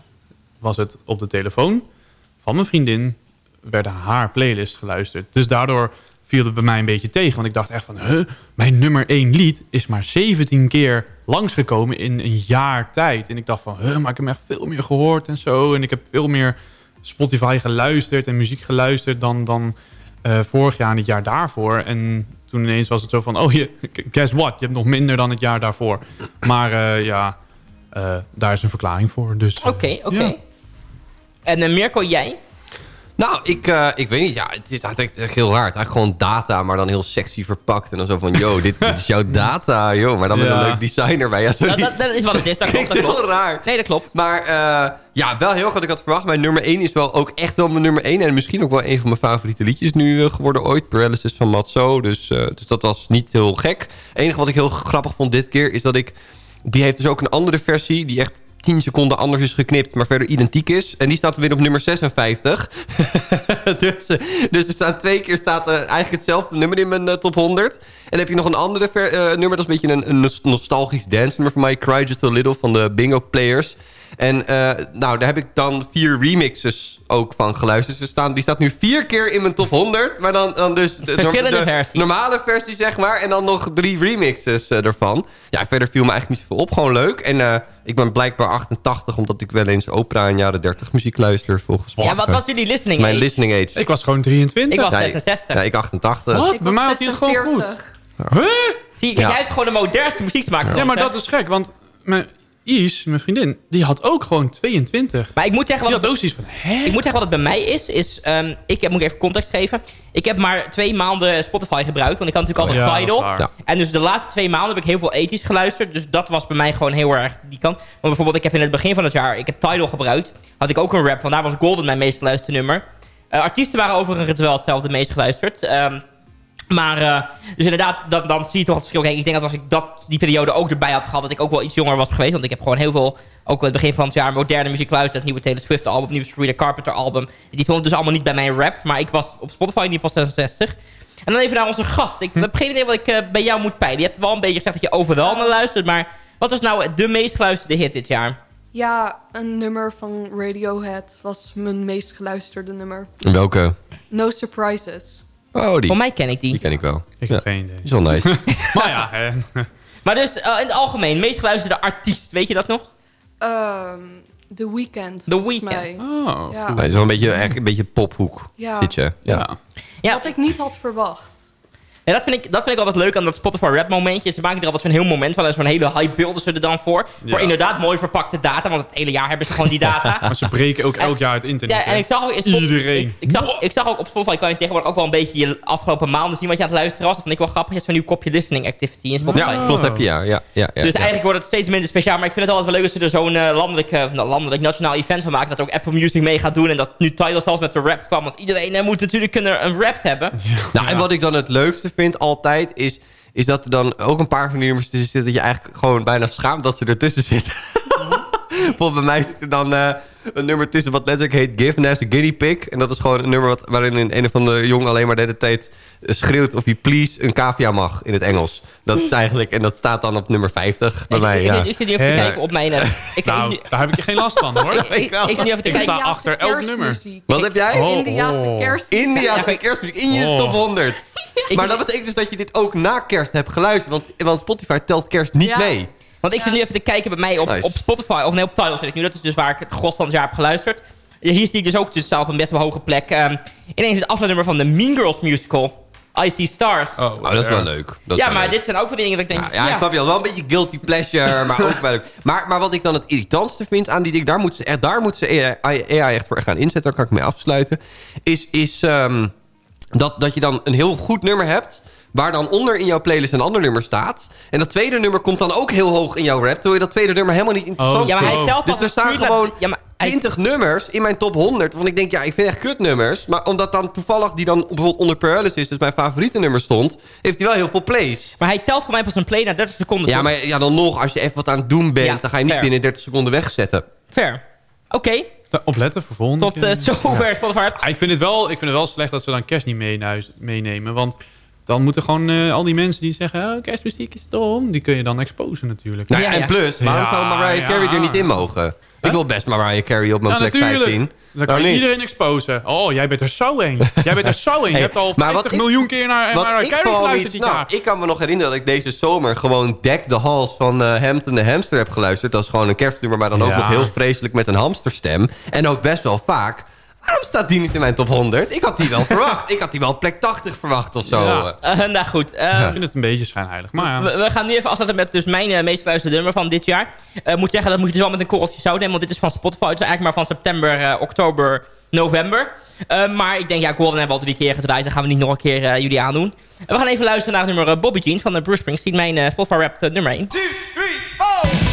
Speaker 8: was het op de telefoon van mijn vriendin... werden haar playlist geluisterd. Dus daardoor viel het bij mij een beetje tegen. Want ik dacht echt van... Huh, mijn nummer één lied is maar 17 keer langsgekomen in een jaar tijd. En ik dacht van... Huh, maar ik heb echt veel meer gehoord en zo. En ik heb veel meer Spotify geluisterd en muziek geluisterd... dan, dan eh, vorig jaar en het jaar daarvoor. En toen ineens was het zo van... oh, je, (laughs) guess what? Je hebt nog minder dan het jaar daarvoor. Maar eh, ja, eh, daar is een verklaring voor. Dus,
Speaker 6: Oké, oké.
Speaker 8: ja.
Speaker 6: En Mirko, jij?
Speaker 7: Nou, ik, eh, ik weet niet. Ja, het is eigenlijk echt heel raar. Het is eigenlijk gewoon data, maar dan heel sexy verpakt. En dan zo van, yo, dit, dit is jouw (laughs) data, joh. Maar dan met
Speaker 8: Ja.
Speaker 7: een leuk design erbij. Ja,
Speaker 6: Dat, dat, dat is wat het is, dat (laughs) klopt, dat klopt.
Speaker 7: heel raar.
Speaker 6: Nee, dat klopt.
Speaker 7: Maar eh, ja, wel heel wat ik had verwacht. Mijn nummer 1 is wel ook echt wel mijn nummer 1. En misschien ook wel een van mijn favoriete liedjes nu eh, geworden ooit. Paralysis van Matzo. Dus, dus dat was niet heel gek. Het enige wat ik heel grappig vond dit keer is dat ik... Die heeft dus ook een andere versie die echt 10 seconden anders is geknipt, maar verder identiek is. En die staat weer op nummer 56. (laughs) dus, eh, dus er staan twee keer staat, eh, eigenlijk hetzelfde nummer in mijn eh, top 100. En dan heb je nog een andere nummer, dat is een beetje een, een nos- nostalgisch dance nummer van mij. Cry Just A Little van de Bingo Players. En eh, nou, daar heb ik dan vier remixes ook van geluisterd. Dus er staan, die staat nu vier keer in mijn top 100. Maar dan, dan dus de,
Speaker 6: Verschillende
Speaker 7: de normale versie, zeg maar. En dan nog drie remixes eh, ervan. Ja, verder viel me eigenlijk niet zoveel op. Gewoon leuk. En eh, ik ben blijkbaar 88, omdat ik wel eens opera in jaren 30 muziek luister, volgens mij.
Speaker 6: Ja, wat was jullie listening
Speaker 7: Mijn
Speaker 6: age?
Speaker 7: listening age.
Speaker 8: Ik was gewoon 23.
Speaker 6: Ik was
Speaker 7: Nee,
Speaker 6: 66.
Speaker 7: Ja, ik 88.
Speaker 8: Wat?
Speaker 9: Ik
Speaker 8: Bij mij
Speaker 9: was
Speaker 8: had hij het gewoon goed.
Speaker 9: 46.
Speaker 6: Zie je, kijk,
Speaker 7: Ja.
Speaker 6: jij hebt gewoon de modernste muzieksmaak.
Speaker 8: Ja, maar dat is gek, want mijn Is, mijn vriendin, die had ook gewoon 22.
Speaker 6: Maar ik moet zeggen
Speaker 8: Die
Speaker 6: wat,
Speaker 8: had ook zoiets van, hè?
Speaker 6: ik moet zeggen wat het bij mij is. is ehm, ik heb, moet ik even context geven. Ik heb maar twee maanden Spotify gebruikt. Want ik had natuurlijk altijd
Speaker 8: Ja,
Speaker 6: Tidal.
Speaker 7: Ja.
Speaker 6: En dus de laatste twee maanden heb ik heel veel ethisch geluisterd. Dus dat was bij mij gewoon heel erg die kant. Want bijvoorbeeld, ik heb in het begin van het jaar... Ik heb Tidal gebruikt. Had ik ook een rap. Vandaar was Golden mijn meest geluisterde nummer. Eh, artiesten waren overigens wel hetzelfde meest geluisterd. Ehm, maar, eh, dus inderdaad, dan, dan zie je toch het verschil. Kijk, ik denk dat als ik dat, die periode ook erbij had gehad... dat ik ook wel iets jonger was geweest. Want ik heb gewoon heel veel, ook aan het begin van het jaar... moderne muziek geluisterd. Het nieuwe Taylor Swift album, het nieuwe Sabrina Carpenter album. Die stond dus allemaal niet bij mijn rap. Maar ik was op Spotify in ieder geval 66. En dan even naar onze gast. Ik heb geen idee wat ik eh, bij jou moet peilen. Je hebt wel een beetje gezegd dat je overal naar luistert. Maar wat was nou de meest geluisterde hit dit jaar?
Speaker 9: Ja, een nummer van Radiohead was mijn meest geluisterde nummer.
Speaker 7: Welke?
Speaker 9: No Surprises.
Speaker 7: Oh, die.
Speaker 6: Voor mij ken ik die.
Speaker 7: Die ken ik wel.
Speaker 8: Ik
Speaker 7: Ja,
Speaker 8: heb geen idee.
Speaker 7: die is wel nice. (laughs)
Speaker 8: Maar ja, hè. (laughs)
Speaker 6: Maar dus eh, in het algemeen, meest geluisterde artiest. Weet je dat nog?
Speaker 9: Ehm The Weeknd.
Speaker 6: The Weeknd.
Speaker 9: mij.
Speaker 8: Oh.
Speaker 9: Ja.
Speaker 7: Het is wel een beetje, eigenlijk een beetje pophoek.
Speaker 9: Ja.
Speaker 7: Zit je. Ja.
Speaker 8: Ja,
Speaker 9: Wat ik niet had verwacht.
Speaker 6: Ja, dat, vind ik, dat vind ik altijd leuk aan dat Spotify rap momentje. Ze maken er altijd zo'n heel moment van. En zo'n hele hype beelden ze er dan voor.
Speaker 8: Ja.
Speaker 6: Voor inderdaad mooi verpakte data. Want het hele jaar hebben ze gewoon die data. (laughs)
Speaker 8: Maar ze breken ook elk jaar het internet.
Speaker 6: Ja, en ik zag ook in Spot-
Speaker 8: Iedereen.
Speaker 6: Ik, ik, zag, ik zag ook op Spotify kan je tegenwoordig ook wel een beetje je afgelopen maanden zien wat je aan het luisteren was. Dat vond ik wel grappig. Je hebt zo'n nieuw kopje listening activity in Spotify.
Speaker 7: Ja, klopt heb je, ja. ja, ja, ja
Speaker 6: dus
Speaker 7: ja.
Speaker 6: eigenlijk wordt het steeds minder speciaal. Maar ik vind het altijd wel leuk dat ze er zo'n eh, landelijk, eh, nou, landelijk nationaal event van maken. Dat ook Apple Music mee gaat doen. En dat nu Tidal zelfs met de rap kwam. Want iedereen eh, moet natuurlijk kunnen een rap hebben.
Speaker 7: Nou, en wat ik dan het leukste vind altijd is... is dat er dan ook een paar van die nummers tussen zitten... dat je eigenlijk gewoon bijna schaamt dat ze ertussen zitten. (laughs) Bijvoorbeeld bij mij zit er dan... eh, een nummer tussen wat letterlijk heet Give Ness a Guinea Pig. En dat is gewoon een nummer wat, waarin een, een van de jongen alleen maar de hele tijd schreeuwt of hij please een cavia mag in het Engels. Dat is eigenlijk, en dat staat dan op nummer 50 bij
Speaker 6: Ik,
Speaker 7: mij.
Speaker 6: ik,
Speaker 7: Ja.
Speaker 6: ik, ik zit nu even te
Speaker 8: Hè?
Speaker 6: kijken op mijn... eh, ik,
Speaker 8: Nou,
Speaker 6: ik,
Speaker 8: daar heb ik geen last van hoor.
Speaker 6: ik, ik, ik zit nu even te
Speaker 8: Ik
Speaker 6: kijken.
Speaker 8: sta achter elk nummer.
Speaker 7: Wat heb jij?
Speaker 8: Oh,
Speaker 9: Indiaanse
Speaker 8: oh.
Speaker 9: kerstmuziek.
Speaker 7: Indiaanse kerstmuziek in je
Speaker 8: Oh.
Speaker 7: top 100. (laughs)
Speaker 6: Ik-
Speaker 7: Maar dat betekent dus dat je dit ook na kerst hebt geluisterd. Want, want Spotify telt kerst niet
Speaker 9: Ja.
Speaker 7: mee.
Speaker 6: Want ik zit nu even te kijken bij mij op,
Speaker 7: Nice.
Speaker 6: op Spotify. Of nee, op Tidal zit ik nu. Dat is dus waar ik het het jaar heb geluisterd. Hier zie ik dus ook dus staan op een best wel hoge plek. Ehm, ineens het afsluitnummer van de Mean Girls musical. I See Stars.
Speaker 8: Oh,
Speaker 7: Oh, dat is wel leuk. Dat
Speaker 6: ja,
Speaker 7: wel
Speaker 6: maar
Speaker 7: leuk.
Speaker 6: dit zijn ook wel dingen dat ik denk...
Speaker 7: Ja, ja, ik snap je al. Wel een beetje guilty pleasure, maar ook wel leuk. (laughs) Maar, maar wat ik dan het irritantste vind aan die ding... daar moet ze, echt, daar moet ze AI, AI echt voor gaan inzetten. Daar kan ik mee afsluiten. Is, is ehm, dat, dat je dan een heel goed nummer hebt... waar dan onder in jouw playlist een ander nummer staat. En dat tweede nummer komt dan ook heel hoog in jouw rap... terwijl je dat tweede nummer helemaal niet interessant
Speaker 8: Oh,
Speaker 6: Ja, maar hij telt
Speaker 7: Dus er staan gewoon
Speaker 6: Ja, maar hij-
Speaker 7: 20 nummers in mijn top 100. Want ik denk, ja, ik vind echt kutnummers. Maar omdat dan toevallig die dan bijvoorbeeld onder Paralysis... dus mijn favoriete nummer stond... heeft hij wel heel veel plays.
Speaker 6: Maar hij telt voor mij pas een play na 30 seconden.
Speaker 7: Ja, maar ja, dan nog, als je even wat aan het doen bent...
Speaker 6: Ja,
Speaker 7: dan ga je niet
Speaker 6: fair.
Speaker 7: binnen 30 seconden wegzetten.
Speaker 6: Fair. Oké,
Speaker 8: Opletten voor volgende
Speaker 6: tot eh, zover Spotify.
Speaker 8: Ah, ik, vind het wel, ik vind het wel slecht dat ze dan kerst niet meenuis- meenemen. Want dan moeten gewoon eh, al die mensen die zeggen... Oh, kerstmuziek is dom. Die kun je dan exposen natuurlijk.
Speaker 7: Nou,
Speaker 6: Ja,
Speaker 7: en
Speaker 6: ja.
Speaker 7: plus, waarom
Speaker 8: Ja,
Speaker 7: zou Mariah
Speaker 8: ja.
Speaker 7: Carey er niet in mogen? Ik wil best Mariah Carey op mijn plek
Speaker 8: natuurlijk.
Speaker 7: 15.
Speaker 8: Dan kan
Speaker 7: Nou,
Speaker 8: je
Speaker 7: niet.
Speaker 8: iedereen exposen. Oh, jij bent er zo een. Jij bent er zo een. Je
Speaker 7: Hey,
Speaker 8: hebt al
Speaker 7: maar
Speaker 8: 50
Speaker 7: wat ik-
Speaker 8: miljoen keer naar Mariah
Speaker 7: ik
Speaker 8: Carey geluisterd
Speaker 7: snap...
Speaker 8: jaar.
Speaker 7: Ik kan me nog herinneren dat ik deze zomer gewoon Deck the Halls van eh Hampton de Hamster heb geluisterd. Dat is gewoon een kerstnummer, maar dan ook
Speaker 8: Ja.
Speaker 7: nog heel vreselijk met een hamsterstem. En ook best wel vaak. Waarom staat die niet in mijn top 100? Ik had die wel (laughs) verwacht. Ik had die wel op plek 80 verwacht of zo.
Speaker 8: Ja.
Speaker 6: Eh, nou goed, eh,
Speaker 8: Ik vind het een beetje schijnheilig. Maar ja.
Speaker 6: we, we gaan nu even afsluiten met dus mijn eh, meest geluisterde nummer van dit jaar. Ik moet zeggen, dat moet je dus wel met een korreltje zout nemen. Want dit is van Spotify. Het is eigenlijk maar van september, oktober, november. Eh, maar ik denk, ja, Golden hebben we al drie keer gedraaid. Dan gaan we niet nog een keer eh, jullie aandoen. En we gaan even luisteren naar het nummer Bobby Jeans van de Bruce Springsteen. Mijn Spotify rap eh, nummer 1.
Speaker 10: Well, I can't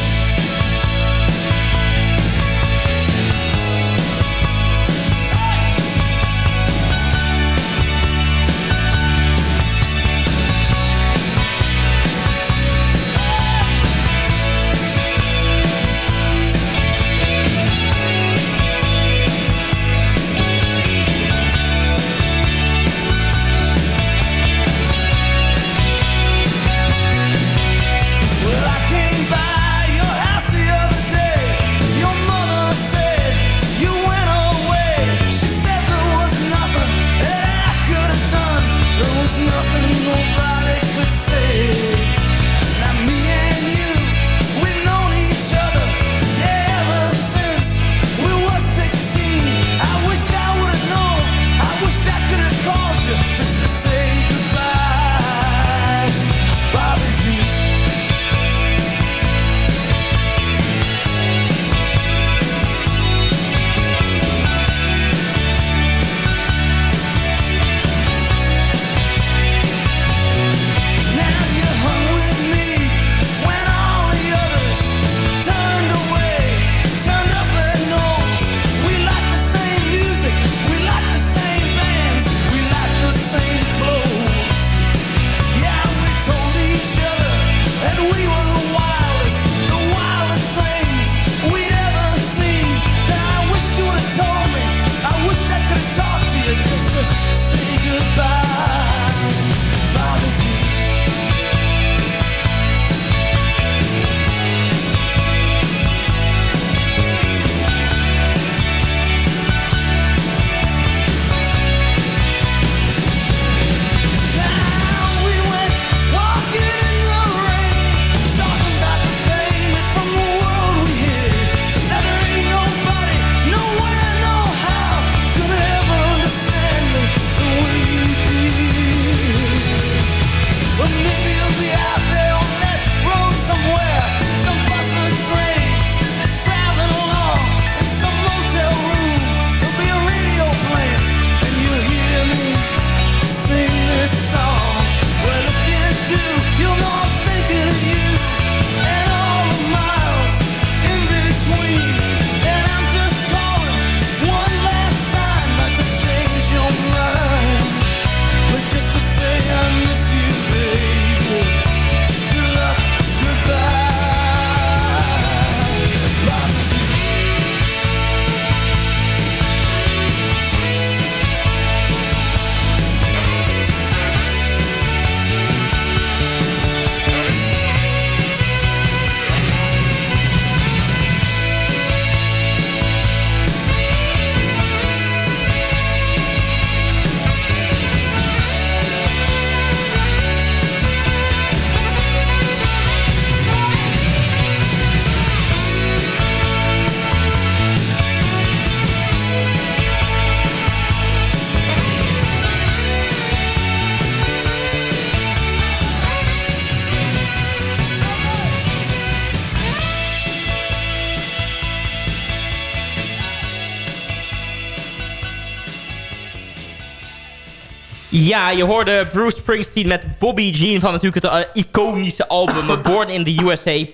Speaker 6: Ja, je hoorde Bruce Springsteen met Bobby Jean van natuurlijk het eh, iconische album eh, Born in the USA.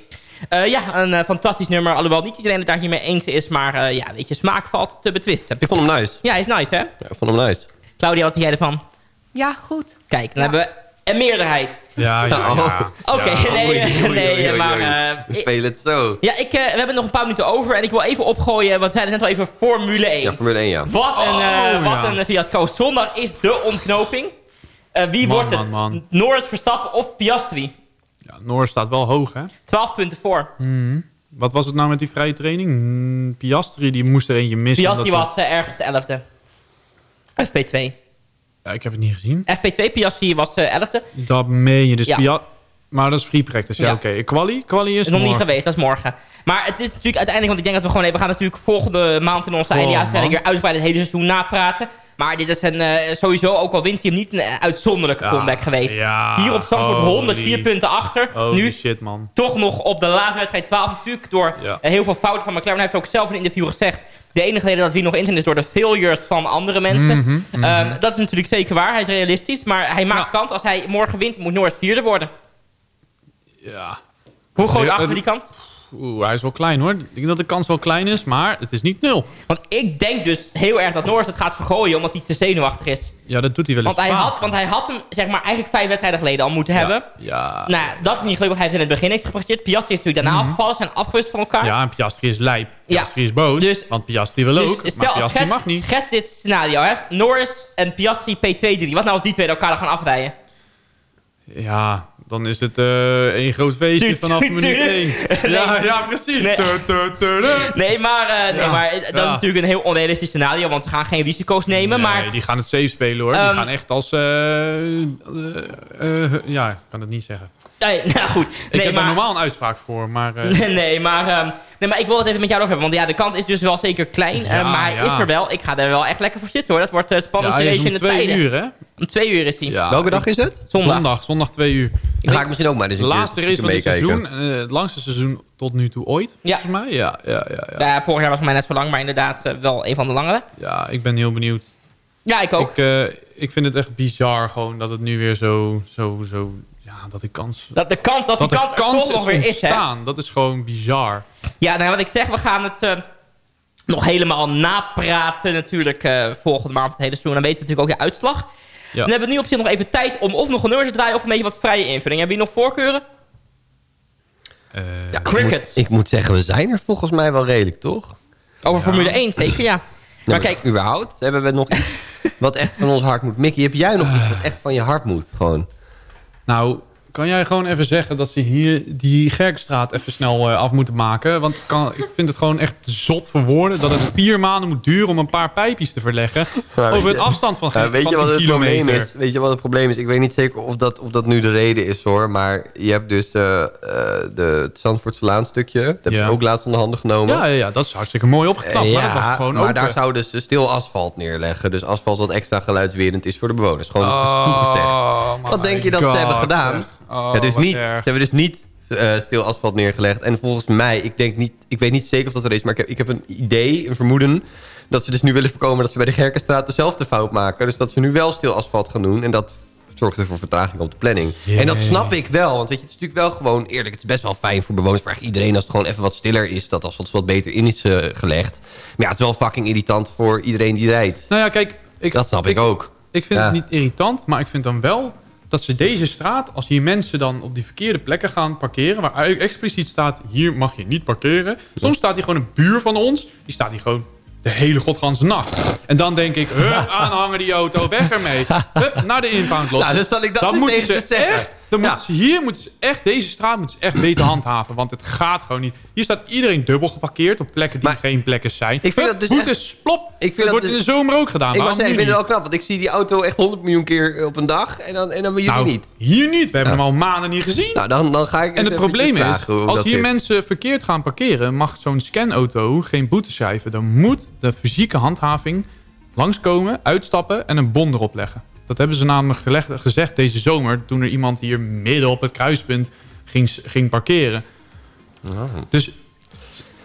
Speaker 6: Eh, ja, een fantastisch nummer. Alhoewel niet iedereen het daar hiermee eens is. Maar eh, ja, weet je, smaak valt te betwisten.
Speaker 7: Ik vond hem nice.
Speaker 6: Ja, hij is nice, hè?
Speaker 7: Ja, ik vond hem nice.
Speaker 6: Claudia, wat vind jij ervan?
Speaker 9: Ja, goed.
Speaker 6: Kijk, dan hebben we een meerderheid.
Speaker 8: Ja, ja, ja.
Speaker 6: Oké,
Speaker 7: Ja,
Speaker 6: nee,
Speaker 7: oei, oei,
Speaker 6: nee,
Speaker 7: oei,
Speaker 6: maar... eh,
Speaker 7: We spelen het zo.
Speaker 6: ja, ik, eh, we hebben nog een paar minuten over. En ik wil even opgooien, want we zeiden net al even Formule 1.
Speaker 7: Ja, Formule 1, ja.
Speaker 6: Wat een, eh,
Speaker 8: Oh,
Speaker 6: wat
Speaker 8: ja.
Speaker 6: een fiasco. Zondag is de ontknoping. Eh, wie
Speaker 8: Man,
Speaker 6: wordt het?
Speaker 8: man, man.
Speaker 6: Norris, Verstappen of Piastri?
Speaker 8: Ja, Noor staat wel hoog, hè?
Speaker 6: 12 punten voor.
Speaker 8: Mhm. Wat was het nou met die vrije training? Piastri, die moest er eentje missen.
Speaker 6: Piastri was ergens de 11e. FP2.
Speaker 8: Ja, ik heb het niet gezien.
Speaker 6: FP2, Piastri was eh 11e.
Speaker 8: Dat meen je. Dus
Speaker 6: Ja.
Speaker 8: Pia- maar dat is free practice. Ja,
Speaker 6: Ja.
Speaker 8: oké. Quali? Quali is
Speaker 6: is nog niet geweest, dat is morgen. Maar het is natuurlijk uiteindelijk, want ik denk dat we gewoon even... We gaan natuurlijk volgende maand in onze
Speaker 8: Oh,
Speaker 6: weer uitgebreid het hele seizoen napraten. Maar dit is een, eh, sowieso, ook al wint hij hem niet, een eh, uitzonderlijke
Speaker 8: Ja.
Speaker 6: comeback geweest.
Speaker 8: Ja,
Speaker 6: Hier op Zandvoort
Speaker 8: holy.
Speaker 6: 104 punten achter.
Speaker 8: Holy
Speaker 6: nu
Speaker 8: shit, man.
Speaker 6: toch nog op de laatste wedstrijd 12 natuurlijk door
Speaker 8: Ja.
Speaker 6: eh, heel veel fouten van McLaren. Hij heeft ook zelf in een interview gezegd... de enige reden dat we hier nog in zijn is door de failures van andere mensen.
Speaker 8: Mhm, mhm.
Speaker 6: Ehm, dat is natuurlijk zeker waar. Hij is realistisch. Maar hij maakt kans. Als hij morgen wint, moet Norris vierde worden.
Speaker 8: Ja.
Speaker 6: Hoe groot achter die kans?
Speaker 8: Oeh, hij is wel klein hoor. Ik denk dat de kans wel klein is, maar het is niet nul.
Speaker 6: Want ik denk dus heel erg dat Norris het gaat vergooien... omdat hij te zenuwachtig is.
Speaker 8: Ja, dat doet hij wel eens
Speaker 6: Want hij, had, want hij had hem zeg maar, eigenlijk vijf wedstrijden geleden al moeten hebben.
Speaker 8: Ja.
Speaker 6: Nou, dat is niet gelukt wat hij heeft in het begin heeft gepresteerd. Piastri is natuurlijk daarna
Speaker 8: Mhm.
Speaker 6: afgevallen. Zijn afgewist van elkaar.
Speaker 8: Ja, en Piastri is lijp.
Speaker 6: Ja.
Speaker 8: Piastri is boos, want Piastri wil
Speaker 6: Dus
Speaker 8: ook,
Speaker 6: stel,
Speaker 8: maar Piastri
Speaker 6: schets,
Speaker 8: mag niet.
Speaker 6: schets dit scenario, hè. Norris en Piastri P2-3. Wat nou als die twee elkaar gaan afrijden?
Speaker 8: Ja, dan is het eh één groot feestje vanaf minuut
Speaker 6: tuut.
Speaker 8: één. (laughs)
Speaker 6: Nee.
Speaker 8: Ja, ja, precies.
Speaker 6: Nee.
Speaker 8: Tu.
Speaker 6: Nee, maar, eh, nee,
Speaker 8: Ja.
Speaker 6: maar dat is natuurlijk een heel onrealistisch scenario. Want ze gaan geen risico's nemen.
Speaker 8: Nee,
Speaker 6: maar
Speaker 8: die gaan het safe spelen hoor.
Speaker 6: Ehm,
Speaker 8: die gaan echt als... eh, ja, ik kan het niet zeggen.
Speaker 6: Nee, (laughs) nou goed.
Speaker 8: ik
Speaker 6: Nee,
Speaker 8: heb
Speaker 6: maar,
Speaker 8: daar normaal een uitspraak voor, maar... eh,
Speaker 6: Nee, (laughs) nee, maar, ehm, nee, maar ik wil het even met jou over hebben. Want ja, de kans is dus wel zeker klein.
Speaker 8: Ja,
Speaker 6: maar hij
Speaker 8: ja.
Speaker 6: is er wel. Ik ga er wel echt lekker voor zitten hoor. Dat wordt uh, spannend
Speaker 8: hij is
Speaker 6: race
Speaker 8: om
Speaker 6: in de
Speaker 8: twee
Speaker 6: tijden.
Speaker 8: uur, hè?
Speaker 6: Om twee uur is hij.
Speaker 8: Ja,
Speaker 7: Welke dag is het?
Speaker 6: Zondag.
Speaker 8: Zondag, zondag twee uur.
Speaker 7: Dan ga ik misschien ook maar eens
Speaker 8: De
Speaker 7: een keer
Speaker 8: laatste race van het seizoen. eh, het langste seizoen tot nu toe ooit,
Speaker 6: Ja.
Speaker 8: volgens mij. Ja, ja, ja, ja.
Speaker 6: Ja, vorig jaar was het mij net zo lang, maar inderdaad eh, wel een van de langere.
Speaker 8: ja, ik ben heel benieuwd.
Speaker 6: Ja, ik ook.
Speaker 8: Ik, eh, ik vind het echt bizar gewoon dat het nu weer zo... zo, zo ja, dat die kans...
Speaker 6: Dat de kans, dat,
Speaker 8: dat
Speaker 6: die
Speaker 8: de
Speaker 6: kans,
Speaker 8: kans
Speaker 6: toch nog weer is, hè?
Speaker 8: Dat is gewoon bizar.
Speaker 6: Ja, nou, wat ik zeg, we gaan het nog helemaal napraten natuurlijk volgende maand het hele seizoen. Dan weten we natuurlijk ook de uitslag.
Speaker 8: Ja.
Speaker 6: Dan hebben we nu op zich nog even tijd om of nog een nummer te draaien... of een beetje wat vrije invulling. Hebben jullie nog voorkeuren?
Speaker 8: Eh,
Speaker 7: Ja, ik moet, ik moet zeggen, we zijn er volgens mij wel redelijk, toch?
Speaker 6: Over Formule 1 zeker, ja. Maar kijk,
Speaker 7: überhaupt hebben we nog iets (laughs) wat echt van ons hart moet. Mickey, heb jij nog iets wat echt van je hart moet? Gewoon.
Speaker 8: Nou, kan jij gewoon even zeggen dat ze hier die Gerkstraat even snel eh, af moeten maken? Want ik kan, ik vind het gewoon echt zot voor woorden dat het vier maanden moet duren om een paar pijpjes te verleggen.
Speaker 7: Ja,
Speaker 8: over een afstand van,
Speaker 7: Ja, weet
Speaker 8: van
Speaker 7: je wat het
Speaker 8: kilometer.
Speaker 7: probleem is? Weet je wat het probleem is? Ik weet niet zeker of dat, of dat nu de reden is hoor. Maar je hebt dus eh, eh, de, het Zandvoortse Laanstukje. Dat heb je ook laatst onder handen genomen.
Speaker 8: Ja, ja, ja, dat is hartzikke mooi opgeknapt. Maar dat was gewoon
Speaker 7: maar daar zouden ze stil asfalt neerleggen. Dus asfalt wat extra geluidswerend is voor de bewoners. Gewoon
Speaker 8: Oh,
Speaker 7: toegezegd. Wat denk je dat
Speaker 8: God,
Speaker 7: ze hebben gedaan?
Speaker 8: Oh,
Speaker 7: ja, dus niet, ze hebben dus niet eh, stil asfalt neergelegd. En volgens mij, ik, denk niet, ik weet niet zeker of dat er is... maar ik heb, ik heb een idee, een vermoeden... dat ze dus nu willen voorkomen dat ze bij de Gerkenstraat dezelfde fout maken. Dus dat ze nu wel stil asfalt gaan doen. En dat zorgt er voor vertraging op de planning. En dat snap ik wel. Want weet je, het is natuurlijk wel gewoon eerlijk... het is best wel fijn voor bewoners, voor iedereen... als het gewoon even wat stiller is, dat asfalt wat beter in is eh, gelegd. Maar ja, het is wel fucking irritant voor iedereen die rijdt.
Speaker 8: Nou ja, kijk... Ik,
Speaker 7: Dat snap ik, ook.
Speaker 8: Ik vind
Speaker 7: Ja.
Speaker 8: het niet irritant, maar ik vind dan wel dat ze deze straat, als hier mensen dan op die verkeerde plekken gaan parkeren, waar expliciet staat, hier mag je niet parkeren. Soms staat hier gewoon een buur van ons, die staat hier gewoon de hele godganse nacht. En dan denk ik, hup, (laughs) aanhangen die auto, weg ermee. Hup, naar de impound lot.
Speaker 7: Nou, dan zal ik dat
Speaker 8: dan moeten
Speaker 7: tegen
Speaker 8: ze
Speaker 7: ze zeggen.
Speaker 8: echt, dan
Speaker 7: Ja.
Speaker 8: moeten ze, hier moeten ze echt, deze straat moeten ze echt beter handhaven, want het gaat gewoon niet. Hier staat iedereen dubbel geparkeerd op plekken die
Speaker 7: Maar
Speaker 8: geen plekken zijn.
Speaker 7: ik vind dat dus
Speaker 8: boetes, plop.
Speaker 7: Ik vind
Speaker 8: dat wordt
Speaker 7: dus-
Speaker 8: in de zomer ook gedaan.
Speaker 7: Ik, was ik vind het wel knap, want ik zie die auto echt 100 miljoen keer op een dag... en dan, en dan jullie
Speaker 8: Nou,
Speaker 7: niet.
Speaker 8: hier niet. We hebben hem al maanden niet gezien.
Speaker 7: Nou, dan, dan ga ik eens
Speaker 8: En het probleem is, als hier mensen verkeerd gaan parkeren... mag zo'n scanauto geen boete schrijven. Dan moet de fysieke handhaving langskomen, uitstappen en een bon erop leggen. Dat hebben ze namelijk gelegd, gezegd deze zomer... toen er iemand hier midden op het kruispunt ging, ging parkeren.
Speaker 7: Oh.
Speaker 8: Dus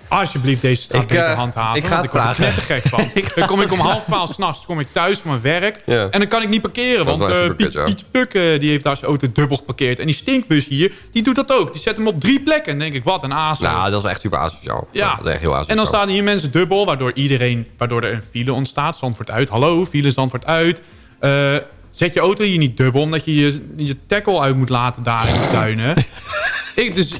Speaker 8: alsjeblieft deze straat
Speaker 7: Ik,
Speaker 8: beter
Speaker 7: eh,
Speaker 8: handhaven.
Speaker 7: ik ga het
Speaker 8: ik word er
Speaker 7: vragen.
Speaker 8: knettergek van. (laughs) dan kom ik om half twaalf s'nachts kom ik thuis van mijn werk.
Speaker 7: Ja.
Speaker 8: En dan kan ik niet parkeren.
Speaker 7: Dat
Speaker 8: Want
Speaker 7: kut,
Speaker 8: Piet,
Speaker 7: ja.
Speaker 8: Puk eh, die heeft daar zijn auto dubbel geparkeerd. En die stinkbus hier, die doet dat ook. Die zet hem op drie plekken. En dan denk ik, wat een aas.
Speaker 7: Nou, dat is echt super asociaal.
Speaker 8: Ja.
Speaker 7: Dat is echt heel asociaal.
Speaker 8: En dan staan hier mensen dubbel, waardoor, iedereen, waardoor er een file ontstaat. Zandvoort uit. Hallo, file Zandvoort uit. Eh, zet je auto hier niet dubbel, omdat je je, je tackle uit moet laten daar in de tuinen. (laughs) Ik dus,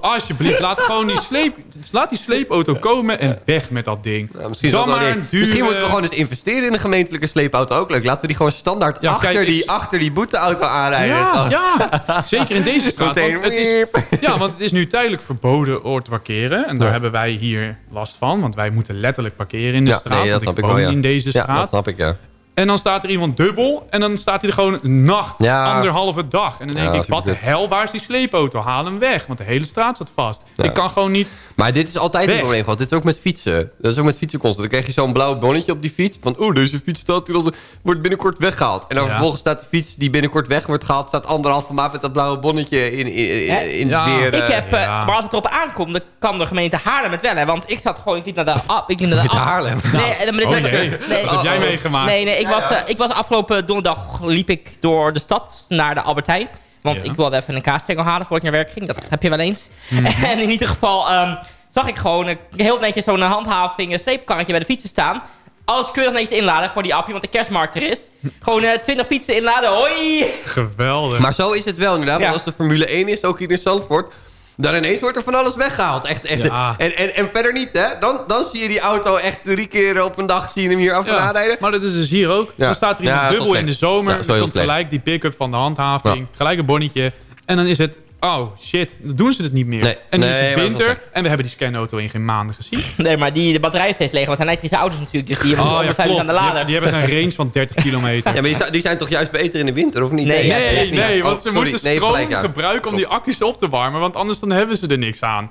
Speaker 8: alsjeblieft, laat gewoon die, sleep, laat die sleepauto komen en weg met dat ding.
Speaker 7: Misschien, is
Speaker 8: Dan
Speaker 7: dat wel
Speaker 8: maar
Speaker 7: een-
Speaker 8: een dure-
Speaker 7: Misschien moeten we gewoon eens investeren in een gemeentelijke sleepauto. Ook leuk. Laten we die gewoon standaard
Speaker 8: Ja,
Speaker 7: achter,
Speaker 8: kijk,
Speaker 7: die,
Speaker 8: ik-
Speaker 7: achter die boeteauto aanrijden.
Speaker 8: Ja, ja, zeker in deze straat. Want het is, ja, want het is nu tijdelijk verboden om te parkeren. En daar
Speaker 7: Ja.
Speaker 8: hebben wij hier last van. Want wij moeten letterlijk parkeren in de
Speaker 7: Ja,
Speaker 8: straat.
Speaker 7: nee, dat
Speaker 8: want
Speaker 7: snap
Speaker 8: ik woon
Speaker 7: wel, ja.
Speaker 8: in deze
Speaker 7: Ja,
Speaker 8: straat.
Speaker 7: dat snap ik, ja.
Speaker 8: En dan staat er iemand dubbel. En dan staat hij er gewoon een nacht,
Speaker 7: Ja.
Speaker 8: anderhalve dag. En dan denk
Speaker 7: Ja,
Speaker 8: ik, wat de hel, waar is die sleepauto? Haal hem weg, want de hele straat zat vast.
Speaker 7: Ja.
Speaker 8: Ik kan gewoon niet...
Speaker 7: Maar dit is altijd
Speaker 8: Weg.
Speaker 7: een probleem gehad. Dit is ook met fietsen. Dat is ook met fietsen constant. Dan krijg je zo'n blauw bonnetje op die fiets. Van, oeh, deze fiets staat hier wordt binnenkort weggehaald. En dan
Speaker 8: Ja.
Speaker 7: vervolgens staat de fiets die binnenkort weg wordt gehaald... staat anderhalve maand met dat blauwe bonnetje in, in, in, in
Speaker 8: Ja.
Speaker 7: weer.
Speaker 6: Ik
Speaker 7: eh,
Speaker 6: heb, eh, maar als het erop aankomt, dan kan de gemeente Haarlem het wel. Hè? Want ik zat gewoon, ik liep naar de (laughs) app. Ik liep naar de app.
Speaker 7: Haarlem?
Speaker 6: Nee, ik
Speaker 8: Oh wat heb jij meegemaakt?
Speaker 6: Nee, nee, ik was, eh, ik was afgelopen donderdag liep ik door de stad naar de Albertijn. Want
Speaker 8: Ja.
Speaker 6: ik wilde even een kaasstengel halen voordat ik naar werk ging. Dat heb je wel eens.
Speaker 8: Mhm. (laughs)
Speaker 6: En in ieder geval ehm, zag ik gewoon eh, heel netjes zo'n handhaving een sleepkarretje bij de fietsen staan. Alles keurig netjes inladen voor die appje, want de kerstmarkt er is. Gewoon eh 20 fietsen inladen, hoi!
Speaker 8: Geweldig.
Speaker 7: Maar zo is het wel inderdaad.
Speaker 6: Ja.
Speaker 7: Want als de Formule 1 is, ook hier in Zandvoort... dan ineens wordt er van alles weggehaald. Echt, echt.
Speaker 8: Ja.
Speaker 7: En, en, en verder niet, hè. Dan, dan zie je die auto echt drie keer op een dag... zie je hem hier af en
Speaker 8: Ja,
Speaker 7: aanrijden.
Speaker 8: maar dat is dus hier ook. Dan staat er iemand dubbel in de zomer. Dan gelijk die pick-up van de handhaving. Gelijk een bonnetje. En dan is het... Oh, shit. Dan doen ze het niet meer.
Speaker 7: Nee.
Speaker 8: En nu
Speaker 7: Nee,
Speaker 8: is het winter. En we hebben die scanauto in geen maanden gezien.
Speaker 6: Nee, maar die, de batterij is steeds leeg, want zijn elektrische auto's natuurlijk. Dus die hebben
Speaker 8: Oh,
Speaker 6: oh,
Speaker 8: ja,
Speaker 6: aan de
Speaker 8: Die,
Speaker 6: lader.
Speaker 8: hebben- die hebben een (laughs) range van 30 kilometer.
Speaker 7: Ja, maar die, zijn toch juist beter in de winter, of niet?
Speaker 6: Nee,
Speaker 8: Nee, nee, want
Speaker 7: Oh,
Speaker 8: ze
Speaker 7: sorry.
Speaker 8: moeten stroom gebruiken om die accu's op te warmen. Want anders dan hebben ze er niks aan.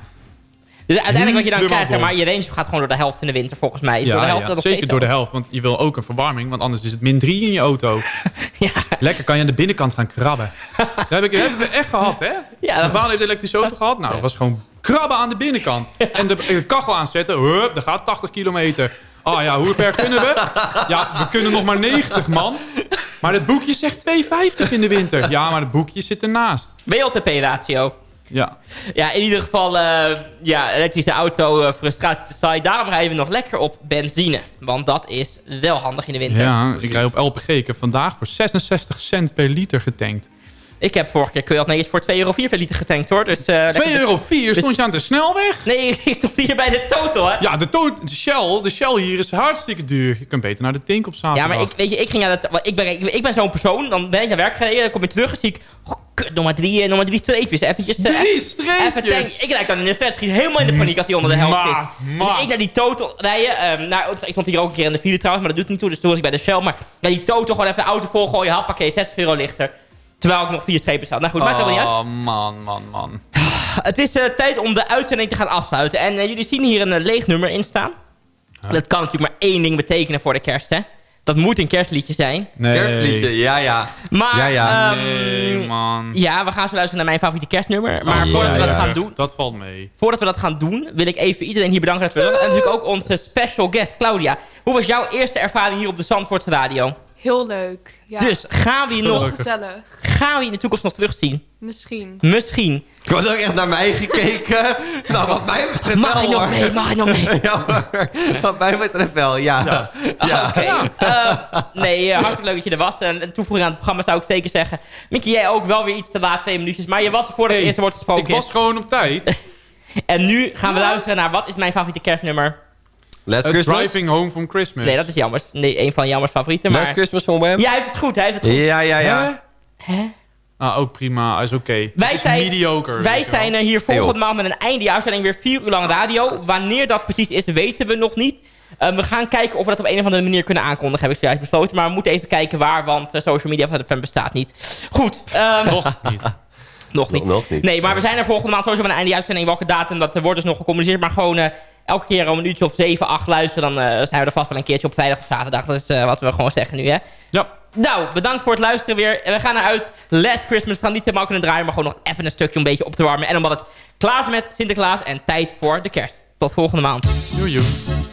Speaker 6: Dus uiteindelijk wat je dan krijgt, maar je range gaat gewoon door de helft in de winter volgens mij. Is door de helft nog
Speaker 8: zeker door de helft. Want je wil ook een verwarming. Want anders is het min 3 in je auto. (laughs)
Speaker 6: Ja.
Speaker 8: Lekker kan je aan de binnenkant gaan krabben. dat, heb ik, dat hebben we echt gehad, hè?
Speaker 6: Ja,
Speaker 8: Mijn vader heeft een elektrische auto gehad. Nou, dat was gewoon krabben aan de binnenkant. En de, kachel aanzetten. Hup, dat gaat 80 kilometer. Ah ja, hoe ver kunnen we? Ja, we kunnen nog maar 90, man. Maar het boekje zegt 2,50 in de winter. Ja, maar het boekje zit ernaast.
Speaker 6: WLTP-ratio.
Speaker 8: Ja.
Speaker 6: Ja, in ieder geval, eh, ja, elektrische auto, eh, frustratie te saai. Daarom rijden we nog lekker op benzine. Want dat is wel handig in de winter.
Speaker 8: Ja, ik rij op LPG. Ik heb vandaag voor 66 cent per liter getankt.
Speaker 6: Ik heb vorige keer, dat netjes voor 2,04 euro per liter getankt hoor. Dus, eh,
Speaker 8: 2,04
Speaker 6: lekker-
Speaker 8: euro? Stond je aan de snelweg?
Speaker 6: Nee, ik stond hier bij de Total hè.
Speaker 8: Ja, de, to- de, Shell, de Shell hier is hartstikke duur. Je kunt beter naar de tank op
Speaker 6: Ja,
Speaker 8: zaterdag.
Speaker 6: maar ik, weet je, ik ging naar de, ik ben, ik, ik ben zo'n persoon, dan ben ik naar werk gereden, dan kom je terug en zie ik, oh, kut, nog maar drie, eh, nog maar drie streepjes. Eventjes, eh,
Speaker 8: Drie
Speaker 6: even
Speaker 8: streepjes?
Speaker 6: tank. Ik rijd dan in de stress, schiet helemaal in de paniek als die onder de helft
Speaker 8: Maat,
Speaker 6: is.
Speaker 8: maat.
Speaker 6: Dus ik naar die Total rijden. ehm nou, ik stond hier ook een keer in de file trouwens, maar dat doet niet toe, dus toen was ik bij de Shell. Maar ja, die Total gewoon even de auto volgooien, hoppakee, 60 euro lichter. Terwijl ik nog vier streepjes had. Nou goed, maakt helemaal niet uit.
Speaker 8: Oh, man, man, man.
Speaker 6: Het is eh, tijd om de uitzending te gaan afsluiten. En eh, jullie zien hier een eh, leeg nummer in staan. Dat kan natuurlijk maar één ding betekenen voor de kerst, hè. Dat moet een kerstliedje zijn.
Speaker 8: Nee.
Speaker 7: Kerstliedje, ja, ja.
Speaker 6: Maar,
Speaker 7: Ja, ja.
Speaker 6: ehm,
Speaker 8: Nee, man.
Speaker 6: ja, we gaan zo luisteren naar mijn favoriete kerstnummer. Maar
Speaker 7: Oh,
Speaker 6: voordat
Speaker 7: ja,
Speaker 6: we dat
Speaker 7: ja.
Speaker 6: gaan doen...
Speaker 8: Dat valt mee.
Speaker 6: Voordat we dat gaan doen, wil ik even iedereen hier bedanken. Dat we dat- en natuurlijk ook onze special guest, Claudia. Hoe was jouw eerste ervaring hier op de Zandvoortse Radio?
Speaker 9: Heel leuk. Ja.
Speaker 6: Dus gaan we je nog,
Speaker 9: Heel gezellig.
Speaker 6: gaan we je in de toekomst nog terugzien?
Speaker 9: Misschien.
Speaker 6: Misschien.
Speaker 7: Ik had ook echt naar mij gekeken. (laughs) nou, wat mij betreft
Speaker 6: Mag
Speaker 7: wel,
Speaker 6: ik nog mee? Mag ik nog mee?
Speaker 7: ja, maar wat mij betreft wel, ja. ja.
Speaker 6: Oké. Eh, nee, eh, hartstikke leuk dat je er was. En een toevoeging aan het programma zou ik zeker zeggen. Mickey, jij ook wel weer iets te laat, twee minuutjes. Maar je was er voordat het
Speaker 8: Hey,
Speaker 6: eerste woord gesproken
Speaker 8: Ik was
Speaker 6: is.
Speaker 8: gewoon op tijd. (laughs)
Speaker 6: En nu gaan we luisteren naar wat is mijn favoriete kerstnummer?
Speaker 7: Last Christmas?
Speaker 8: driving home from Christmas.
Speaker 6: Nee, dat is jammer. Nee, een van Jammers favorieten.
Speaker 7: Last
Speaker 6: Maar...
Speaker 7: Christmas van Wham?
Speaker 6: Ja, hij heeft het goed. Hij heeft het goed.
Speaker 7: Ja, ja, ja.
Speaker 6: Hè?
Speaker 8: Ah, ook prima. Is oké.
Speaker 6: Wij
Speaker 8: Het is
Speaker 6: zijn,
Speaker 8: mediocre.
Speaker 6: wij zijn er hier
Speaker 7: Hey,
Speaker 6: volgende maand met een eindejaarsstelling weer vier uur lang radio. Wanneer dat precies is, weten we nog niet. Eh, we gaan kijken of we dat op een of andere manier kunnen aankondigen, heb ik zojuist besloten. Maar we moeten even kijken waar, want eh, social media van de fan bestaat niet. Goed. ehm,
Speaker 8: Nog niet. (laughs)
Speaker 6: nog niet.
Speaker 7: Nog niet.
Speaker 6: Nee, maar we zijn er volgende maand sowieso met een eindejaarsstelling. Welke datum, dat wordt dus nog gecommuniceerd. Maar gewoon eh, elke keer om een uurtje of 7, 8 luisteren... dan eh, zijn we er vast wel een keertje op vrijdag of zaterdag. Dat is eh, wat we gewoon zeggen nu, hè?
Speaker 8: Ja.
Speaker 6: Nou, bedankt voor het luisteren weer. We gaan eruit. Last Christmas. We gaan niet helemaal kunnen draaien, maar gewoon nog even een stukje om een beetje op te warmen. En omdat het klaar is met Sinterklaas en tijd voor de kerst. Tot volgende maand.
Speaker 13: Joejoe.